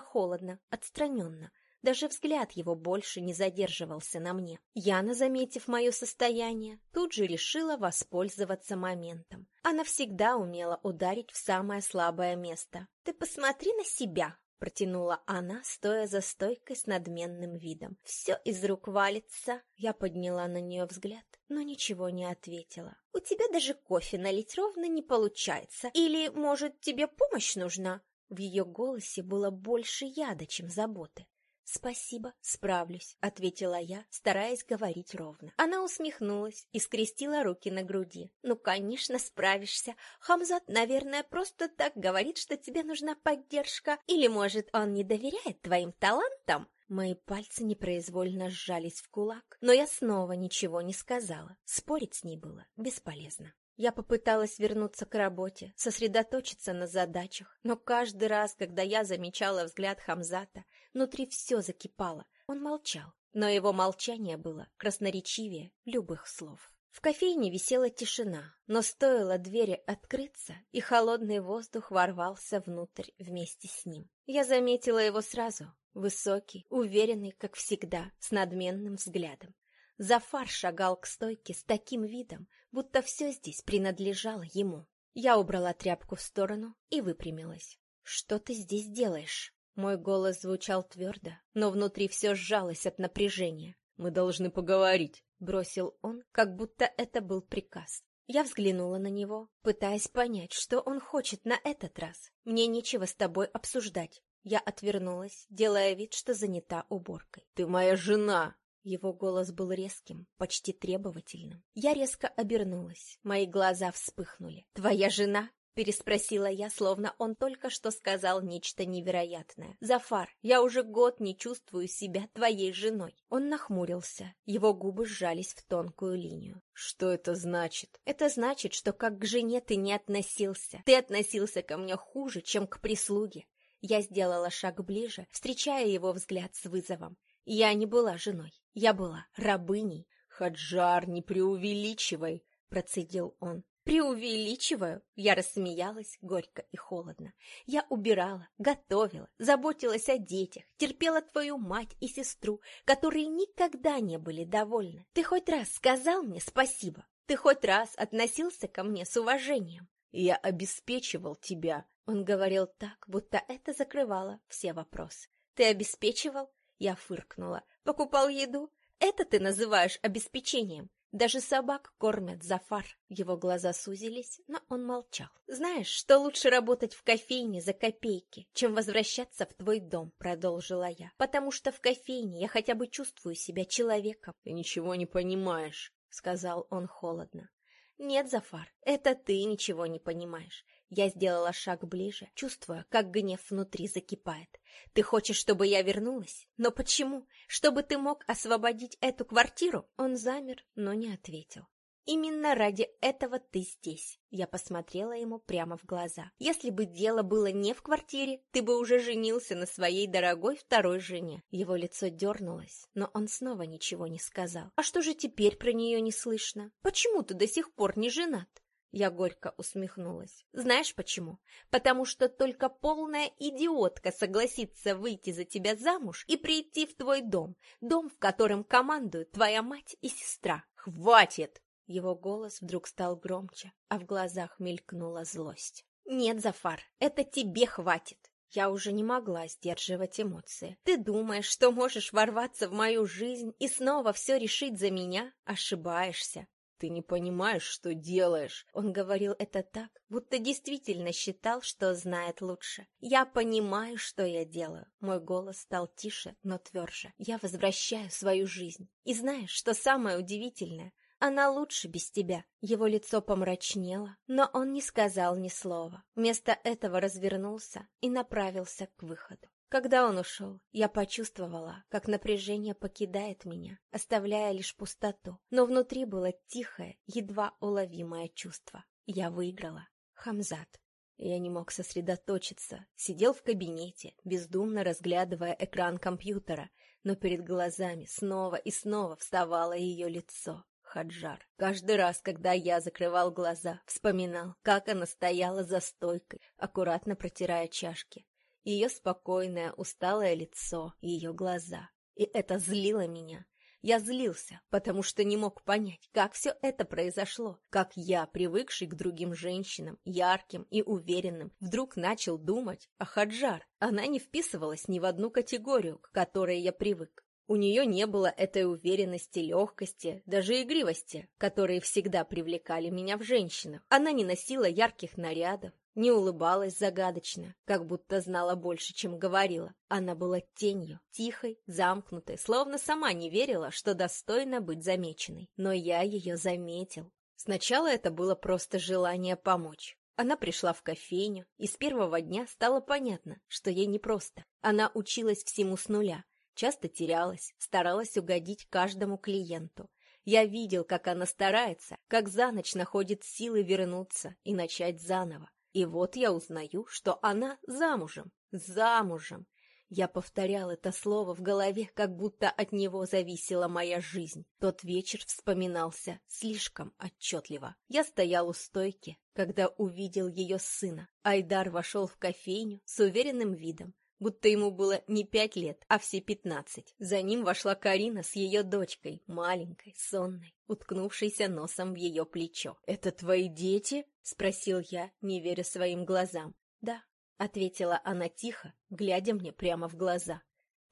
холодно, отстраненно, даже взгляд его больше не задерживался на мне. Яна, заметив мое состояние, тут же решила воспользоваться моментом. Она всегда умела ударить в самое слабое место. «Ты посмотри на себя!» Протянула она, стоя за стойкой с надменным видом. «Все из рук валится!» Я подняла на нее взгляд, но ничего не ответила. «У тебя даже кофе налить ровно не получается. Или, может, тебе помощь нужна?» В ее голосе было больше яда, чем заботы. «Спасибо, справлюсь», — ответила я, стараясь говорить ровно. Она усмехнулась и скрестила руки на груди. «Ну, конечно, справишься. Хамзат, наверное, просто так говорит, что тебе нужна поддержка. Или, может, он не доверяет твоим талантам?» Мои пальцы непроизвольно сжались в кулак, но я снова ничего не сказала. Спорить с ней было бесполезно. Я попыталась вернуться к работе, сосредоточиться на задачах, но каждый раз, когда я замечала взгляд Хамзата, внутри все закипало. Он молчал, но его молчание было красноречивее любых слов. В кофейне висела тишина, но стоило двери открыться, и холодный воздух ворвался внутрь вместе с ним. Я заметила его сразу, высокий, уверенный, как всегда, с надменным взглядом. Зафар шагал к стойке с таким видом, будто все здесь принадлежало ему. Я убрала тряпку в сторону и выпрямилась. «Что ты здесь делаешь?» Мой голос звучал твердо, но внутри все сжалось от напряжения. «Мы должны поговорить», — бросил он, как будто это был приказ. Я взглянула на него, пытаясь понять, что он хочет на этот раз. Мне нечего с тобой обсуждать. Я отвернулась, делая вид, что занята уборкой. «Ты моя жена!» Его голос был резким, почти требовательным. Я резко обернулась. Мои глаза вспыхнули. «Твоя жена?» — переспросила я, словно он только что сказал нечто невероятное. «Зафар, я уже год не чувствую себя твоей женой». Он нахмурился. Его губы сжались в тонкую линию. «Что это значит?» «Это значит, что как к жене ты не относился. Ты относился ко мне хуже, чем к прислуге». Я сделала шаг ближе, встречая его взгляд с вызовом. Я не была женой, я была рабыней. «Хаджар, не преувеличивай!» — процедил он. «Преувеличиваю?» Я рассмеялась горько и холодно. «Я убирала, готовила, заботилась о детях, терпела твою мать и сестру, которые никогда не были довольны. Ты хоть раз сказал мне спасибо? Ты хоть раз относился ко мне с уважением?» «Я обеспечивал тебя», — он говорил так, будто это закрывало все вопросы. «Ты обеспечивал? Я фыркнула. «Покупал еду? Это ты называешь обеспечением? Даже собак кормят за фар». Его глаза сузились, но он молчал. «Знаешь, что лучше работать в кофейне за копейки, чем возвращаться в твой дом», — продолжила я. «Потому что в кофейне я хотя бы чувствую себя человеком». «Ты ничего не понимаешь», — сказал он холодно. «Нет, Зафар, это ты ничего не понимаешь. Я сделала шаг ближе, чувствуя, как гнев внутри закипает. «Ты хочешь, чтобы я вернулась? Но почему? Чтобы ты мог освободить эту квартиру?» Он замер, но не ответил. «Именно ради этого ты здесь». Я посмотрела ему прямо в глаза. «Если бы дело было не в квартире, ты бы уже женился на своей дорогой второй жене». Его лицо дернулось, но он снова ничего не сказал. «А что же теперь про нее не слышно? Почему ты до сих пор не женат?» Я горько усмехнулась. Знаешь почему? Потому что только полная идиотка согласится выйти за тебя замуж и прийти в твой дом, дом, в котором командуют твоя мать и сестра. Хватит! Его голос вдруг стал громче, а в глазах мелькнула злость. Нет, Зафар, это тебе хватит. Я уже не могла сдерживать эмоции. Ты думаешь, что можешь ворваться в мою жизнь и снова все решить за меня? Ошибаешься. «Ты не понимаешь, что делаешь!» Он говорил это так, будто действительно считал, что знает лучше. «Я понимаю, что я делаю!» Мой голос стал тише, но тверже. «Я возвращаю свою жизнь. И знаешь, что самое удивительное? Она лучше без тебя. Его лицо помрачнело, но он не сказал ни слова. Вместо этого развернулся и направился к выходу. Когда он ушел, я почувствовала, как напряжение покидает меня, оставляя лишь пустоту. Но внутри было тихое, едва уловимое чувство. Я выиграла. Хамзат. Я не мог сосредоточиться, сидел в кабинете, бездумно разглядывая экран компьютера, но перед глазами снова и снова вставало ее лицо. Хаджар. Каждый раз, когда я закрывал глаза, вспоминал, как она стояла за стойкой, аккуратно протирая чашки, ее спокойное, усталое лицо, ее глаза. И это злило меня. Я злился, потому что не мог понять, как все это произошло, как я, привыкший к другим женщинам, ярким и уверенным, вдруг начал думать о Хаджар. Она не вписывалась ни в одну категорию, к которой я привык. У нее не было этой уверенности, легкости, даже игривости, которые всегда привлекали меня в женщинах. Она не носила ярких нарядов, не улыбалась загадочно, как будто знала больше, чем говорила. Она была тенью, тихой, замкнутой, словно сама не верила, что достойна быть замеченной. Но я ее заметил. Сначала это было просто желание помочь. Она пришла в кофейню, и с первого дня стало понятно, что ей непросто. Она училась всему с нуля, часто терялась, старалась угодить каждому клиенту. Я видел, как она старается, как за ночь находит силы вернуться и начать заново. И вот я узнаю, что она замужем. Замужем. Я повторял это слово в голове, как будто от него зависела моя жизнь. Тот вечер вспоминался слишком отчетливо. Я стоял у стойки, когда увидел ее сына. Айдар вошел в кофейню с уверенным видом, будто ему было не пять лет, а все пятнадцать. За ним вошла Карина с ее дочкой, маленькой, сонной, уткнувшейся носом в ее плечо. «Это твои дети?» — спросил я, не веря своим глазам. «Да», — ответила она тихо, глядя мне прямо в глаза.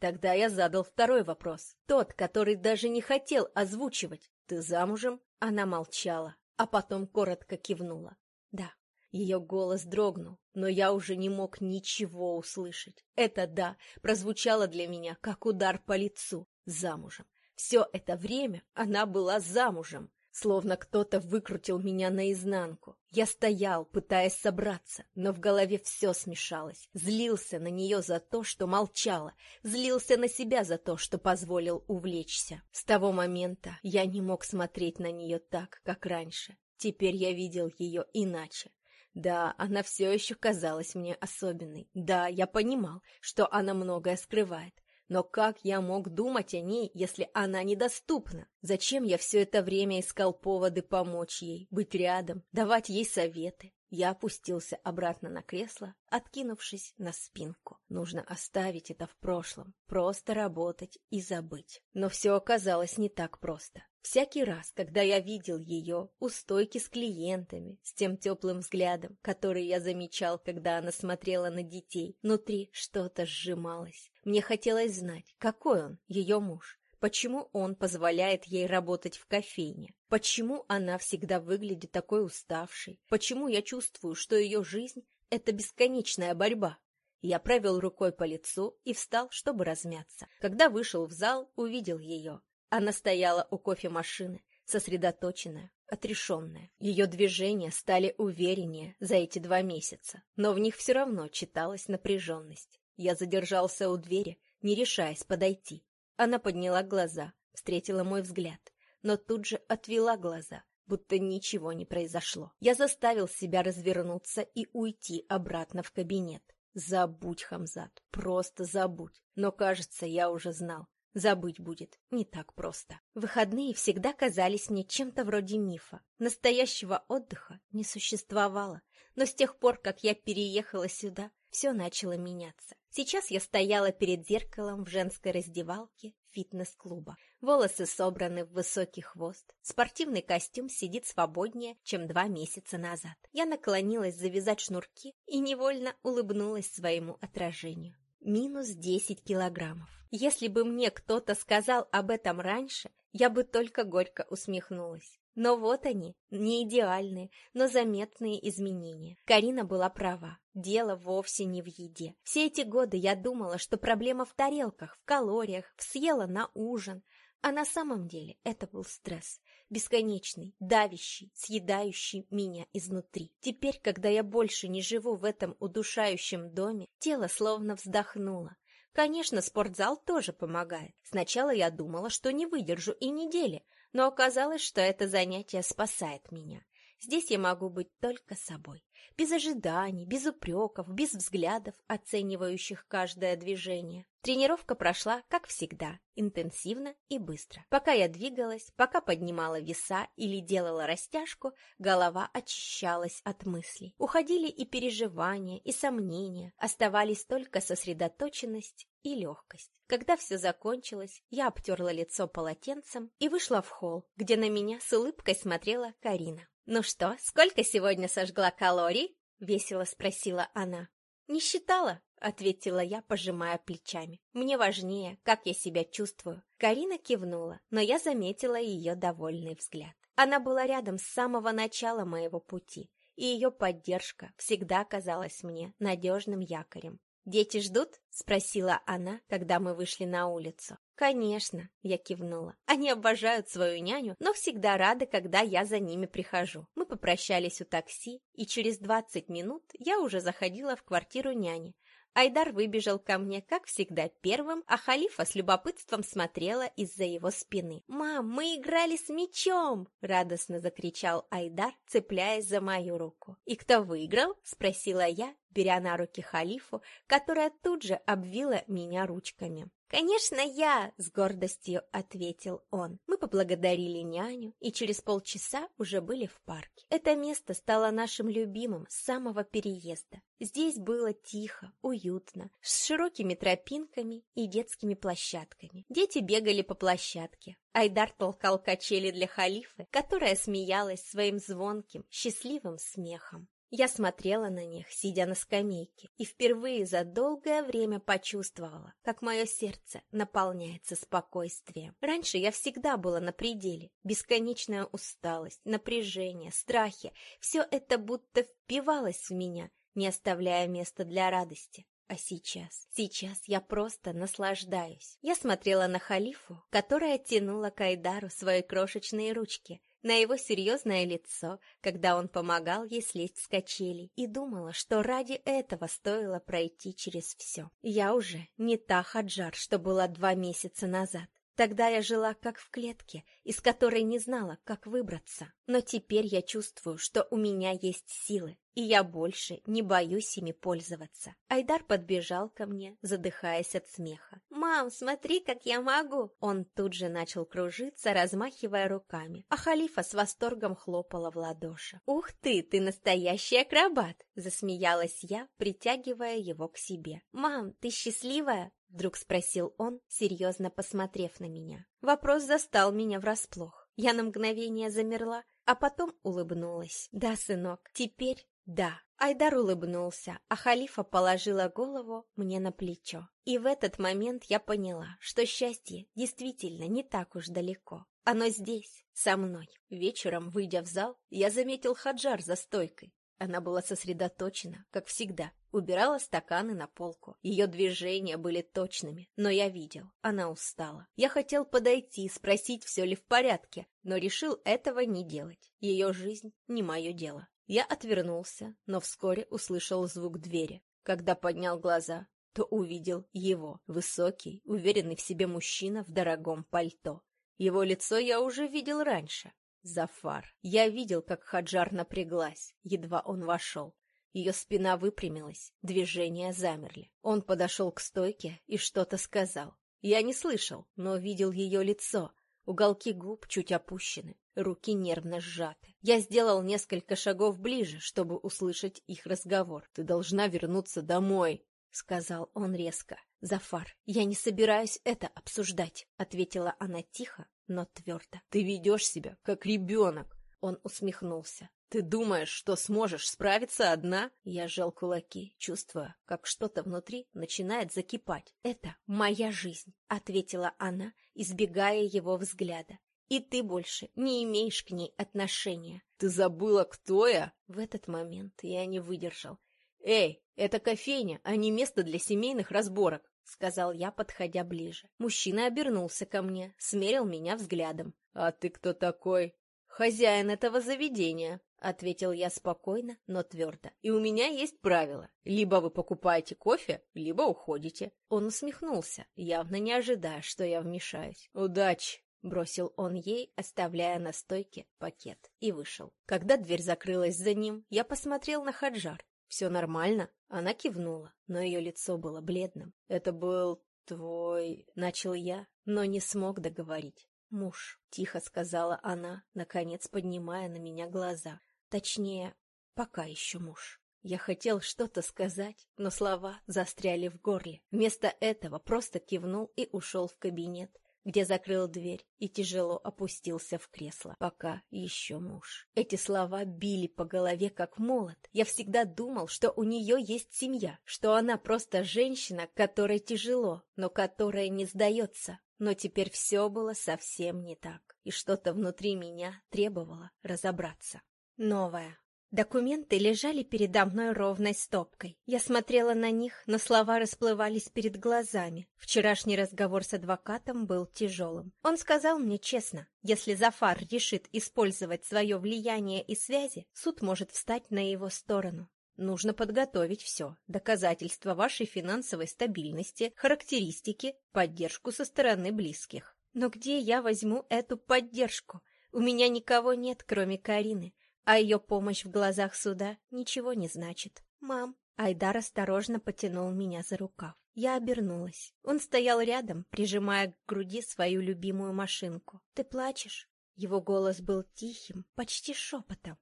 Тогда я задал второй вопрос, тот, который даже не хотел озвучивать. «Ты замужем?» Она молчала, а потом коротко кивнула. «Да». Ее голос дрогнул, но я уже не мог ничего услышать. Это «да» прозвучало для меня, как удар по лицу. Замужем. Все это время она была замужем. Словно кто-то выкрутил меня наизнанку. Я стоял, пытаясь собраться, но в голове все смешалось. Злился на нее за то, что молчала. Злился на себя за то, что позволил увлечься. С того момента я не мог смотреть на нее так, как раньше. Теперь я видел ее иначе. Да, она все еще казалась мне особенной. Да, я понимал, что она многое скрывает. Но как я мог думать о ней, если она недоступна? Зачем я все это время искал поводы помочь ей, быть рядом, давать ей советы? Я опустился обратно на кресло, откинувшись на спинку. Нужно оставить это в прошлом, просто работать и забыть. Но все оказалось не так просто. Всякий раз, когда я видел ее у стойки с клиентами, с тем теплым взглядом, который я замечал, когда она смотрела на детей, внутри что-то сжималось. Мне хотелось знать, какой он, ее муж, Почему он позволяет ей работать в кофейне? Почему она всегда выглядит такой уставшей? Почему я чувствую, что ее жизнь — это бесконечная борьба? Я провел рукой по лицу и встал, чтобы размяться. Когда вышел в зал, увидел ее. Она стояла у кофемашины, сосредоточенная, отрешенная. Ее движения стали увереннее за эти два месяца, но в них все равно читалась напряженность. Я задержался у двери, не решаясь подойти. Она подняла глаза, встретила мой взгляд, но тут же отвела глаза, будто ничего не произошло. Я заставил себя развернуться и уйти обратно в кабинет. Забудь, Хамзат, просто забудь. Но, кажется, я уже знал. Забыть будет не так просто. Выходные всегда казались мне чем-то вроде мифа. Настоящего отдыха не существовало. Но с тех пор, как я переехала сюда, все начало меняться. Сейчас я стояла перед зеркалом в женской раздевалке фитнес-клуба. Волосы собраны в высокий хвост. Спортивный костюм сидит свободнее, чем два месяца назад. Я наклонилась завязать шнурки и невольно улыбнулась своему отражению. Минус десять килограммов. Если бы мне кто-то сказал об этом раньше, я бы только горько усмехнулась. Но вот они, не идеальные, но заметные изменения. Карина была права. Дело вовсе не в еде. Все эти годы я думала, что проблема в тарелках, в калориях, в съела на ужин. А на самом деле это был стресс. Бесконечный, давящий, съедающий меня изнутри. Теперь, когда я больше не живу в этом удушающем доме, тело словно вздохнуло. Конечно, спортзал тоже помогает. Сначала я думала, что не выдержу и недели, но оказалось, что это занятие спасает меня. Здесь я могу быть только собой, без ожиданий, без упреков, без взглядов, оценивающих каждое движение. Тренировка прошла, как всегда, интенсивно и быстро. Пока я двигалась, пока поднимала веса или делала растяжку, голова очищалась от мыслей. Уходили и переживания, и сомнения, оставались только сосредоточенность и легкость. Когда все закончилось, я обтерла лицо полотенцем и вышла в холл, где на меня с улыбкой смотрела Карина. «Ну что, сколько сегодня сожгла калорий?» — весело спросила она. «Не считала», — ответила я, пожимая плечами. «Мне важнее, как я себя чувствую». Карина кивнула, но я заметила ее довольный взгляд. Она была рядом с самого начала моего пути, и ее поддержка всегда казалась мне надежным якорем. «Дети ждут?» — спросила она, когда мы вышли на улицу. «Конечно», — я кивнула. «Они обожают свою няню, но всегда рады, когда я за ними прихожу». Мы попрощались у такси, и через двадцать минут я уже заходила в квартиру няни, Айдар выбежал ко мне, как всегда, первым, а Халифа с любопытством смотрела из-за его спины. «Мам, мы играли с мячом!» — радостно закричал Айдар, цепляясь за мою руку. «И кто выиграл?» — спросила я, беря на руки Халифу, которая тут же обвила меня ручками. «Конечно, я!» — с гордостью ответил он. Мы поблагодарили няню и через полчаса уже были в парке. Это место стало нашим любимым с самого переезда. Здесь было тихо, уютно, с широкими тропинками и детскими площадками. Дети бегали по площадке. Айдар толкал качели для халифы, которая смеялась своим звонким, счастливым смехом. Я смотрела на них, сидя на скамейке, и впервые за долгое время почувствовала, как мое сердце наполняется спокойствием. Раньше я всегда была на пределе. Бесконечная усталость, напряжение, страхи — все это будто впивалось в меня, не оставляя места для радости. А сейчас, сейчас я просто наслаждаюсь. Я смотрела на халифу, которая тянула к Айдару свои крошечные ручки, на его серьезное лицо, когда он помогал ей слезть с качелей, и думала, что ради этого стоило пройти через все. Я уже не та Хаджар, что была два месяца назад. Тогда я жила как в клетке, из которой не знала, как выбраться. Но теперь я чувствую, что у меня есть силы, и я больше не боюсь ими пользоваться. Айдар подбежал ко мне, задыхаясь от смеха. «Мам, смотри, как я могу!» Он тут же начал кружиться, размахивая руками, а Халифа с восторгом хлопала в ладоши. «Ух ты, ты настоящий акробат!» — засмеялась я, притягивая его к себе. «Мам, ты счастливая?» — вдруг спросил он, серьезно посмотрев на меня. Вопрос застал меня врасплох. Я на мгновение замерла, а потом улыбнулась. «Да, сынок, теперь да». Айдар улыбнулся, а Халифа положила голову мне на плечо. И в этот момент я поняла, что счастье действительно не так уж далеко. Оно здесь, со мной. Вечером, выйдя в зал, я заметил Хаджар за стойкой. Она была сосредоточена, как всегда, убирала стаканы на полку. Ее движения были точными, но я видел, она устала. Я хотел подойти, спросить, все ли в порядке, но решил этого не делать. Ее жизнь не мое дело. Я отвернулся, но вскоре услышал звук двери. Когда поднял глаза, то увидел его, высокий, уверенный в себе мужчина в дорогом пальто. Его лицо я уже видел раньше, Зафар. Я видел, как Хаджар напряглась, едва он вошел. Ее спина выпрямилась, движения замерли. Он подошел к стойке и что-то сказал. Я не слышал, но видел ее лицо. Уголки губ чуть опущены, руки нервно сжаты. Я сделал несколько шагов ближе, чтобы услышать их разговор. «Ты должна вернуться домой», — сказал он резко. «Зафар, я не собираюсь это обсуждать», — ответила она тихо, но твердо. «Ты ведешь себя, как ребенок!» Он усмехнулся. «Ты думаешь, что сможешь справиться одна?» Я сжал кулаки, чувствуя, как что-то внутри начинает закипать. «Это моя жизнь», — ответила она, избегая его взгляда. «И ты больше не имеешь к ней отношения». «Ты забыла, кто я?» В этот момент я не выдержал. «Эй, это кофейня, а не место для семейных разборок. — сказал я, подходя ближе. Мужчина обернулся ко мне, смерил меня взглядом. «А ты кто такой?» «Хозяин этого заведения», — ответил я спокойно, но твердо. «И у меня есть правило. Либо вы покупаете кофе, либо уходите». Он усмехнулся, явно не ожидая, что я вмешаюсь. «Удачи!» — бросил он ей, оставляя на стойке пакет, и вышел. Когда дверь закрылась за ним, я посмотрел на Хаджар. «Все нормально?» Она кивнула, но ее лицо было бледным. «Это был твой...» — начал я, но не смог договорить. «Муж», — тихо сказала она, наконец поднимая на меня глаза. Точнее, пока еще муж. Я хотел что-то сказать, но слова застряли в горле. Вместо этого просто кивнул и ушел в кабинет, где закрыл дверь и тяжело опустился в кресло. Пока еще муж. Эти слова били по голове как молот. Я всегда думал, что у нее есть семья, что она просто женщина, которой тяжело, но которая не сдается. Но теперь все было совсем не так, и что-то внутри меня требовало разобраться. Новая. Документы лежали передо мной ровной стопкой. Я смотрела на них, но слова расплывались перед глазами. Вчерашний разговор с адвокатом был тяжелым. Он сказал мне честно, если Зафар решит использовать свое влияние и связи, суд может встать на его сторону. Нужно подготовить все. Доказательства вашей финансовой стабильности, характеристики, поддержку со стороны близких. Но где я возьму эту поддержку? У меня никого нет, кроме Карины а ее помощь в глазах суда ничего не значит. «Мам!» Айдар осторожно потянул меня за рукав. Я обернулась. Он стоял рядом, прижимая к груди свою любимую машинку. «Ты плачешь?» Его голос был тихим, почти шепотом.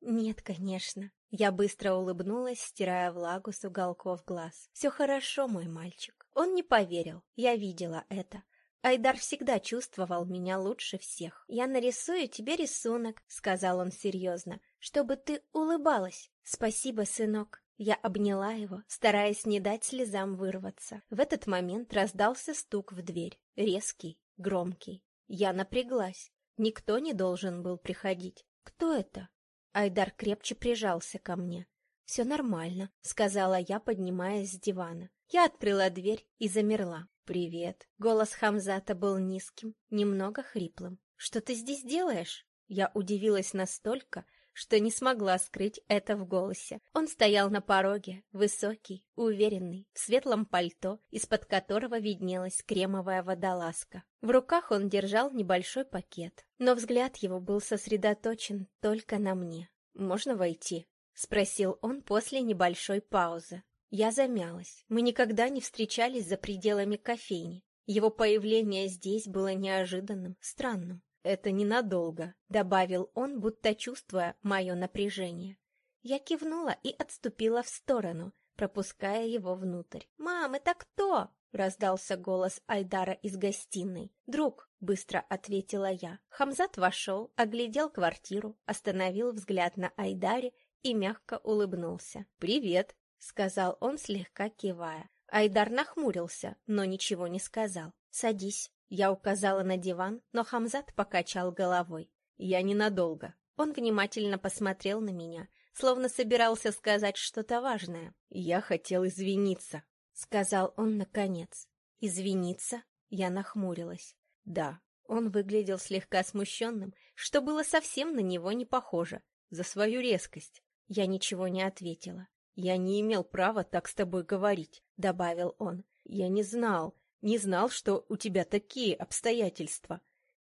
«Нет, конечно». Я быстро улыбнулась, стирая влагу с уголков глаз. «Все хорошо, мой мальчик». Он не поверил. Я видела это. Айдар всегда чувствовал меня лучше всех. «Я нарисую тебе рисунок», — сказал он серьезно, — «чтобы ты улыбалась». «Спасибо, сынок». Я обняла его, стараясь не дать слезам вырваться. В этот момент раздался стук в дверь. Резкий, громкий. Я напряглась. Никто не должен был приходить. «Кто это?» Айдар крепче прижался ко мне. «Все нормально», — сказала я, поднимаясь с дивана. Я открыла дверь и замерла. «Привет». Голос Хамзата был низким, немного хриплым. «Что ты здесь делаешь?» Я удивилась настолько, что не смогла скрыть это в голосе. Он стоял на пороге, высокий, уверенный, в светлом пальто, из-под которого виднелась кремовая водолазка. В руках он держал небольшой пакет, но взгляд его был сосредоточен только на мне. «Можно войти?» — спросил он после небольшой паузы. Я замялась. Мы никогда не встречались за пределами кофейни. Его появление здесь было неожиданным, странным. «Это ненадолго», — добавил он, будто чувствуя мое напряжение. Я кивнула и отступила в сторону, пропуская его внутрь. «Мам, это кто?» — раздался голос Айдара из гостиной. «Друг», — быстро ответила я. Хамзат вошел, оглядел квартиру, остановил взгляд на Айдаре и мягко улыбнулся. «Привет!» — сказал он, слегка кивая. Айдар нахмурился, но ничего не сказал. «Садись». Я указала на диван, но Хамзат покачал головой. «Я ненадолго». Он внимательно посмотрел на меня, словно собирался сказать что-то важное. «Я хотел извиниться», — сказал он наконец. «Извиниться?» Я нахмурилась. «Да». Он выглядел слегка смущенным, что было совсем на него не похоже, за свою резкость. Я ничего не ответила. «Я не имел права так с тобой говорить», — добавил он. «Я не знал, не знал, что у тебя такие обстоятельства».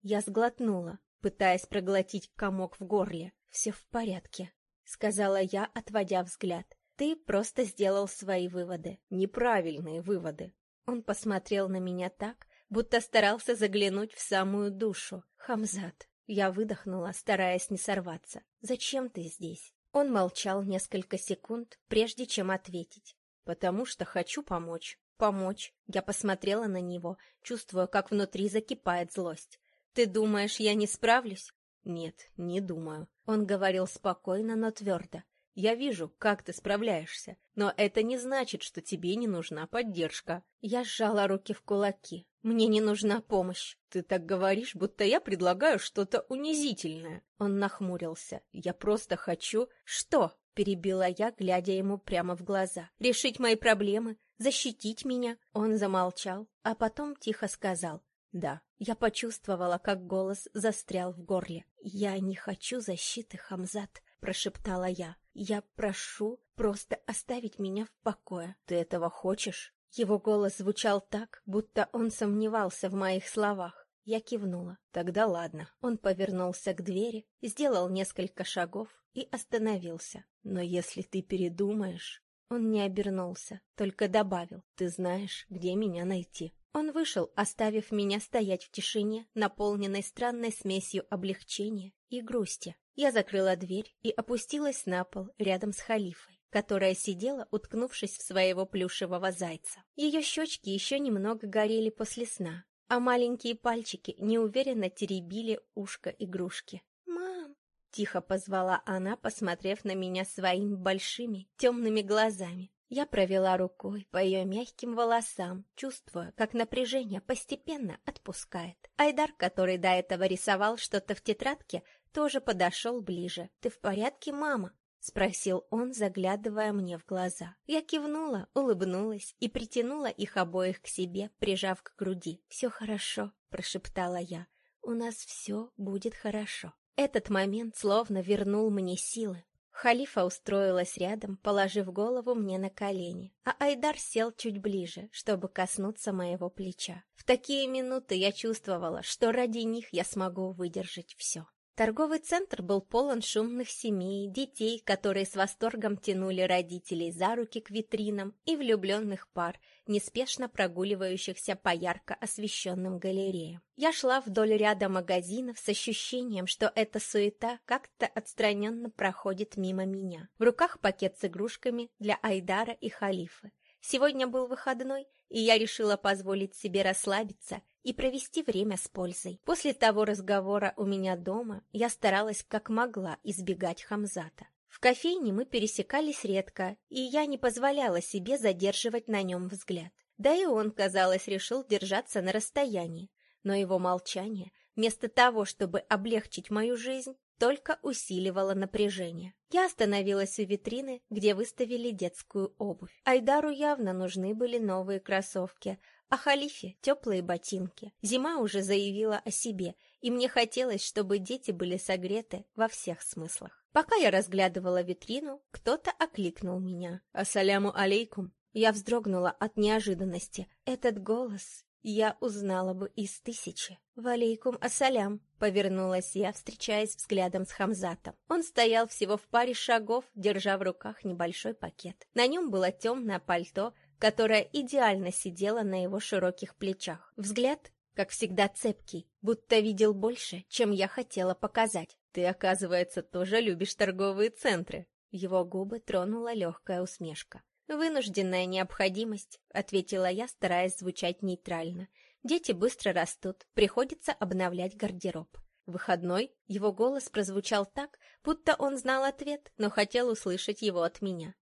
Я сглотнула, пытаясь проглотить комок в горле. «Все в порядке», — сказала я, отводя взгляд. «Ты просто сделал свои выводы, неправильные выводы». Он посмотрел на меня так, будто старался заглянуть в самую душу. «Хамзат». Я выдохнула, стараясь не сорваться. «Зачем ты здесь?» Он молчал несколько секунд, прежде чем ответить. «Потому что хочу помочь». «Помочь?» Я посмотрела на него, чувствуя, как внутри закипает злость. «Ты думаешь, я не справлюсь?» «Нет, не думаю». Он говорил спокойно, но твердо. «Я вижу, как ты справляешься, но это не значит, что тебе не нужна поддержка». Я сжала руки в кулаки. Мне не нужна помощь. Ты так говоришь, будто я предлагаю что-то унизительное. Он нахмурился. Я просто хочу... Что? Перебила я, глядя ему прямо в глаза. Решить мои проблемы? Защитить меня? Он замолчал, а потом тихо сказал. Да, я почувствовала, как голос застрял в горле. «Я не хочу защиты, Хамзат», — прошептала я. «Я прошу просто оставить меня в покое. Ты этого хочешь?» Его голос звучал так, будто он сомневался в моих словах. Я кивнула. Тогда ладно. Он повернулся к двери, сделал несколько шагов и остановился. Но если ты передумаешь... Он не обернулся, только добавил. Ты знаешь, где меня найти. Он вышел, оставив меня стоять в тишине, наполненной странной смесью облегчения и грусти. Я закрыла дверь и опустилась на пол рядом с халифой которая сидела, уткнувшись в своего плюшевого зайца. Ее щечки еще немного горели после сна, а маленькие пальчики неуверенно теребили ушко игрушки. «Мам!» — тихо позвала она, посмотрев на меня своими большими темными глазами. Я провела рукой по ее мягким волосам, чувствуя, как напряжение постепенно отпускает. Айдар, который до этого рисовал что-то в тетрадке, тоже подошел ближе. «Ты в порядке, мама?» спросил он, заглядывая мне в глаза. Я кивнула, улыбнулась и притянула их обоих к себе, прижав к груди. «Все хорошо», — прошептала я. «У нас все будет хорошо». Этот момент словно вернул мне силы. Халифа устроилась рядом, положив голову мне на колени, а Айдар сел чуть ближе, чтобы коснуться моего плеча. В такие минуты я чувствовала, что ради них я смогу выдержать все. Торговый центр был полон шумных семей, детей, которые с восторгом тянули родителей за руки к витринам, и влюбленных пар, неспешно прогуливающихся по ярко освещенным галереям. Я шла вдоль ряда магазинов с ощущением, что эта суета как-то отстраненно проходит мимо меня. В руках пакет с игрушками для Айдара и Халифы. Сегодня был выходной, и я решила позволить себе расслабиться и провести время с пользой. После того разговора у меня дома я старалась как могла избегать Хамзата. В кофейне мы пересекались редко, и я не позволяла себе задерживать на нем взгляд. Да и он, казалось, решил держаться на расстоянии. Но его молчание, вместо того, чтобы облегчить мою жизнь, только усиливало напряжение. Я остановилась у витрины, где выставили детскую обувь. Айдару явно нужны были новые кроссовки, а Халифе — теплые ботинки. Зима уже заявила о себе, и мне хотелось, чтобы дети были согреты во всех смыслах. Пока я разглядывала витрину, кто-то окликнул меня. «Ассаляму алейкум!» Я вздрогнула от неожиданности. Этот голос я узнала бы из тысячи. «Валейкум ассалям!» — повернулась я, встречаясь взглядом с Хамзатом. Он стоял всего в паре шагов, держа в руках небольшой пакет. На нем было темное пальто, которое идеально сидело на его широких плечах. Взгляд, как всегда, цепкий, будто видел больше, чем я хотела показать. «Ты, оказывается, тоже любишь торговые центры!» Его губы тронула легкая усмешка. «Вынужденная необходимость», — ответила я, стараясь звучать нейтрально. «Дети быстро растут, приходится обновлять гардероб». Выходной его голос прозвучал так, будто он знал ответ, но хотел услышать его от меня.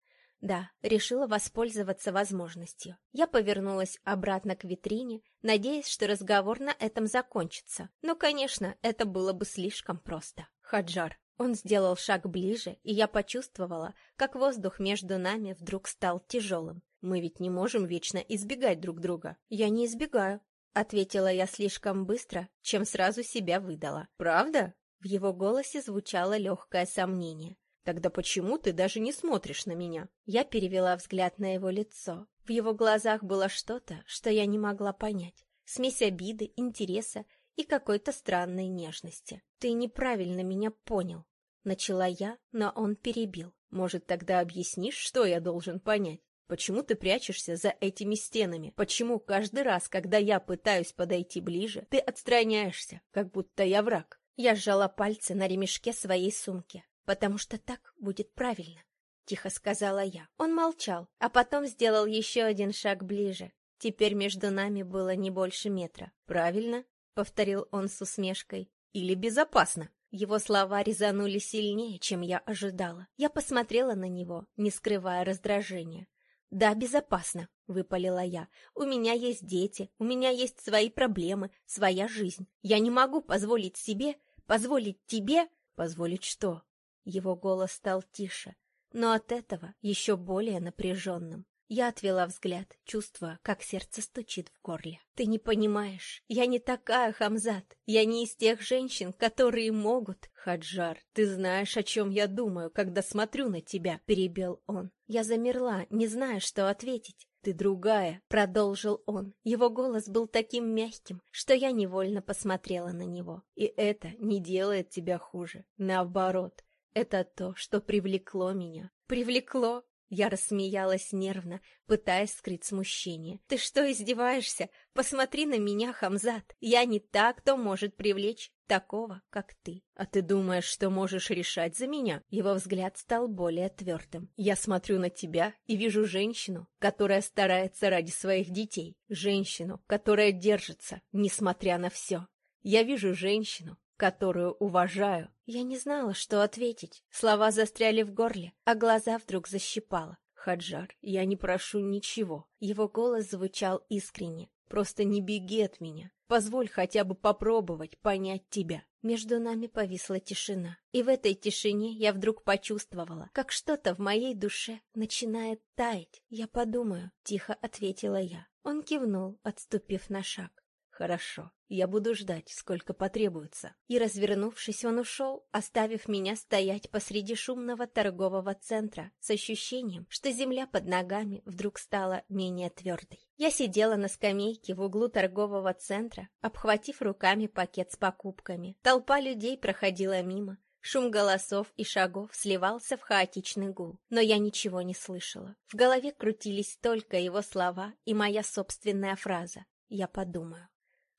Да, решила воспользоваться возможностью. Я повернулась обратно к витрине, надеясь, что разговор на этом закончится. Но, конечно, это было бы слишком просто. Хаджар, он сделал шаг ближе, и я почувствовала, как воздух между нами вдруг стал тяжелым. Мы ведь не можем вечно избегать друг друга. Я не избегаю, ответила я слишком быстро, чем сразу себя выдала. Правда? В его голосе звучало легкое сомнение. Тогда почему ты даже не смотришь на меня? Я перевела взгляд на его лицо. В его глазах было что-то, что я не могла понять. Смесь обиды, интереса и какой-то странной нежности. Ты неправильно меня понял. Начала я, но он перебил. Может, тогда объяснишь, что я должен понять? Почему ты прячешься за этими стенами? Почему каждый раз, когда я пытаюсь подойти ближе, ты отстраняешься, как будто я враг? Я сжала пальцы на ремешке своей сумки, потому что так будет правильно, — тихо сказала я. Он молчал, а потом сделал еще один шаг ближе. Теперь между нами было не больше метра. «Правильно?» — повторил он с усмешкой. «Или безопасно?» Его слова резанули сильнее, чем я ожидала. Я посмотрела на него, не скрывая раздражения. «Да, безопасно», — выпалила я. «У меня есть дети, у меня есть свои проблемы, своя жизнь. Я не могу позволить себе, позволить тебе...» «Позволить что?» Его голос стал тише, но от этого еще более напряженным. Я отвела взгляд, чувствуя, как сердце стучит в горле. «Ты не понимаешь, я не такая, Хамзат. Я не из тех женщин, которые могут...» «Хаджар, ты знаешь, о чем я думаю, когда смотрю на тебя», — перебил он. Я замерла, не зная, что ответить. «Ты другая», — продолжил он. Его голос был таким мягким, что я невольно посмотрела на него. «И это не делает тебя хуже. Наоборот, это то, что привлекло меня. Привлекло? Я рассмеялась нервно, пытаясь скрыть смущение. «Ты что, издеваешься? Посмотри на меня, Хамзат. Я не та, кто может привлечь такого, как ты. А ты думаешь, что можешь решать за меня?» Его взгляд стал более твердым. «Я смотрю на тебя и вижу женщину, которая старается ради своих детей. Женщину, которая держится, несмотря на все. Я вижу женщину, которую уважаю. Я не знала, что ответить. Слова застряли в горле, а глаза вдруг защипало. Хаджар, я не прошу ничего. Его голос звучал искренне. Просто не беги от меня. Позволь хотя бы попробовать понять тебя. Между нами повисла тишина, и в этой тишине я вдруг почувствовала, как что-то в моей душе начинает таять. «Я подумаю», — тихо ответила я. Он кивнул, отступив на шаг. «Хорошо, я буду ждать, сколько потребуется». И, развернувшись, он ушел, оставив меня стоять посреди шумного торгового центра с ощущением, что земля под ногами вдруг стала менее твердой. Я сидела на скамейке в углу торгового центра, обхватив руками пакет с покупками. Толпа людей проходила мимо, Шум голосов и шагов сливался в хаотичный гул, но я ничего не слышала. В голове крутились только его слова и моя собственная фраза «Я подумаю».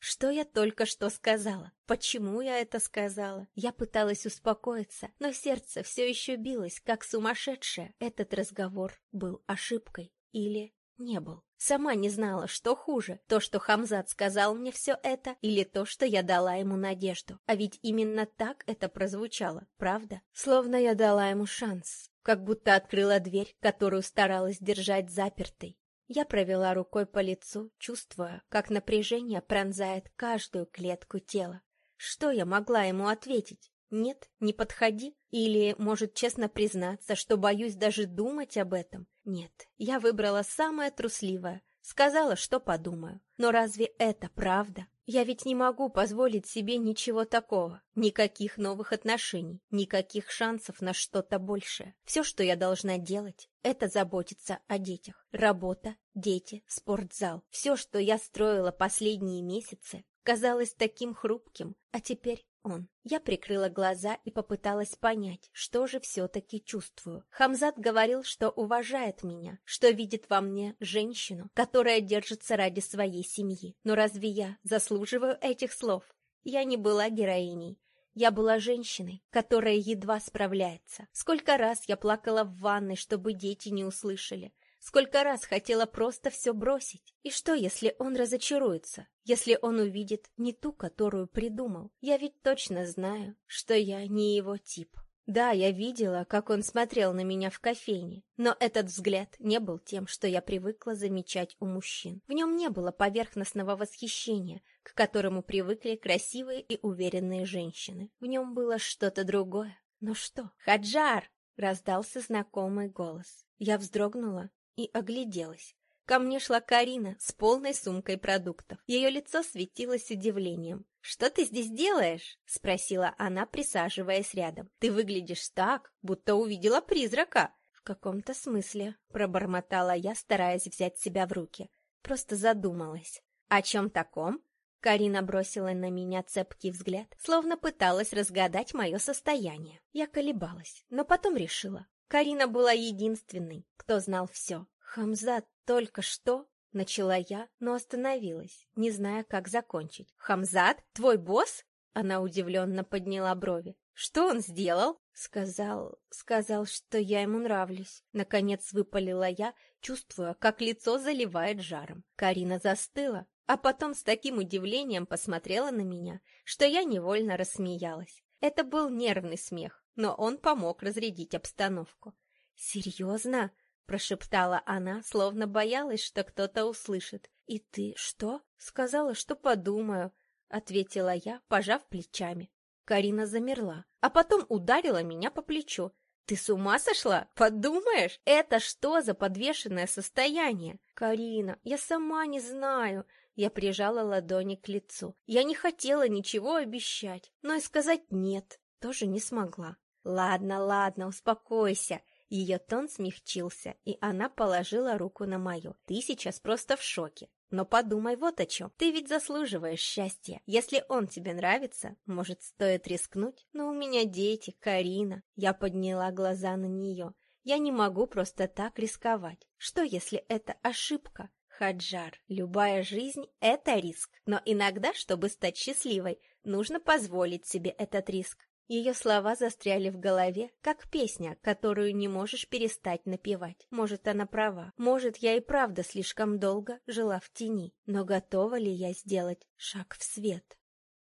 Что я только что сказала? Почему я это сказала? Я пыталась успокоиться, но сердце все еще билось, как сумасшедшее. Этот разговор был ошибкой или не был. Сама не знала, что хуже, то, что Хамзат сказал мне все это, или то, что я дала ему надежду. А ведь именно так это прозвучало, правда? Словно я дала ему шанс, как будто открыла дверь, которую старалась держать запертой. Я провела рукой по лицу, чувствуя, как напряжение пронзает каждую клетку тела. Что я могла ему ответить? Нет, не подходи. Или, может, честно признаться, что боюсь даже думать об этом? Нет, я выбрала самое трусливое. Сказала, что подумаю. Но разве это правда? Я ведь не могу позволить себе ничего такого. Никаких новых отношений, никаких шансов на что-то большее. Все, что я должна делать, это заботиться о детях. Работа, дети, спортзал. Все, что я строила последние месяцы, казалось таким хрупким, а теперь он. Я прикрыла глаза и попыталась понять, что же все-таки чувствую. Хамзат говорил, что уважает меня, что видит во мне женщину, которая держится ради своей семьи. Но разве я заслуживаю этих слов? Я не была героиней. Я была женщиной, которая едва справляется. Сколько раз я плакала в ванной, чтобы дети не услышали. Сколько раз хотела просто все бросить. И что, если он разочаруется? Если он увидит не ту, которую придумал? Я ведь точно знаю, что я не его тип. Да, я видела, как он смотрел на меня в кофейне, но этот взгляд не был тем, что я привыкла замечать у мужчин. В нем не было поверхностного восхищения, к которому привыкли красивые и уверенные женщины. В нем было что-то другое. Но что? «Хаджар!» — раздался знакомый голос. Я вздрогнула и огляделась. Ко мне шла Карина с полной сумкой продуктов. Ее лицо светилось удивлением. «Что ты здесь делаешь?» — спросила она, присаживаясь рядом. «Ты выглядишь так, будто увидела призрака». «В каком-то смысле», — пробормотала я, стараясь взять себя в руки. Просто задумалась. «О чем таком?» Карина бросила на меня цепкий взгляд, словно пыталась разгадать мое состояние. Я колебалась, но потом решила. Карина была единственной, кто знал все. Хамзат только что начала я, но остановилась, не зная, как закончить. Хамзат, твой босс? Она удивленно подняла брови. Что он сделал? Сказал, сказал, что я ему нравлюсь. Наконец выпалила я, чувствуя, как лицо заливает жаром. Карина застыла, а потом с таким удивлением посмотрела на меня, что я невольно рассмеялась. Это был нервный смех, но он помог разрядить обстановку. «Серьезно?» — прошептала она, словно боялась, что кто-то услышит. «И ты что?» «Сказала, что подумаю», — ответила я, пожав плечами. Карина замерла, а потом ударила меня по плечу. «Ты с ума сошла? Подумаешь? Это что за подвешенное состояние?» «Карина, я сама не знаю», я прижала ладони к лицу. Я не хотела ничего обещать, но и сказать «нет» тоже не смогла. «Ладно, ладно, успокойся». Ее тон смягчился, и она положила руку на мою. «Ты сейчас просто в шоке. Но подумай вот о чем. Ты ведь заслуживаешь счастья. Если он тебе нравится, может, стоит рискнуть? Но у меня дети, Карина». Я подняла глаза на нее. «Я не могу просто так рисковать. Что, если это ошибка?» Хаджар, любая жизнь — это риск. Но иногда, чтобы стать счастливой, нужно позволить себе этот риск. Ее слова застряли в голове, как песня, которую не можешь перестать напевать. Может, она права. Может, я и правда слишком долго жила в тени. Но готова ли я сделать шаг в свет?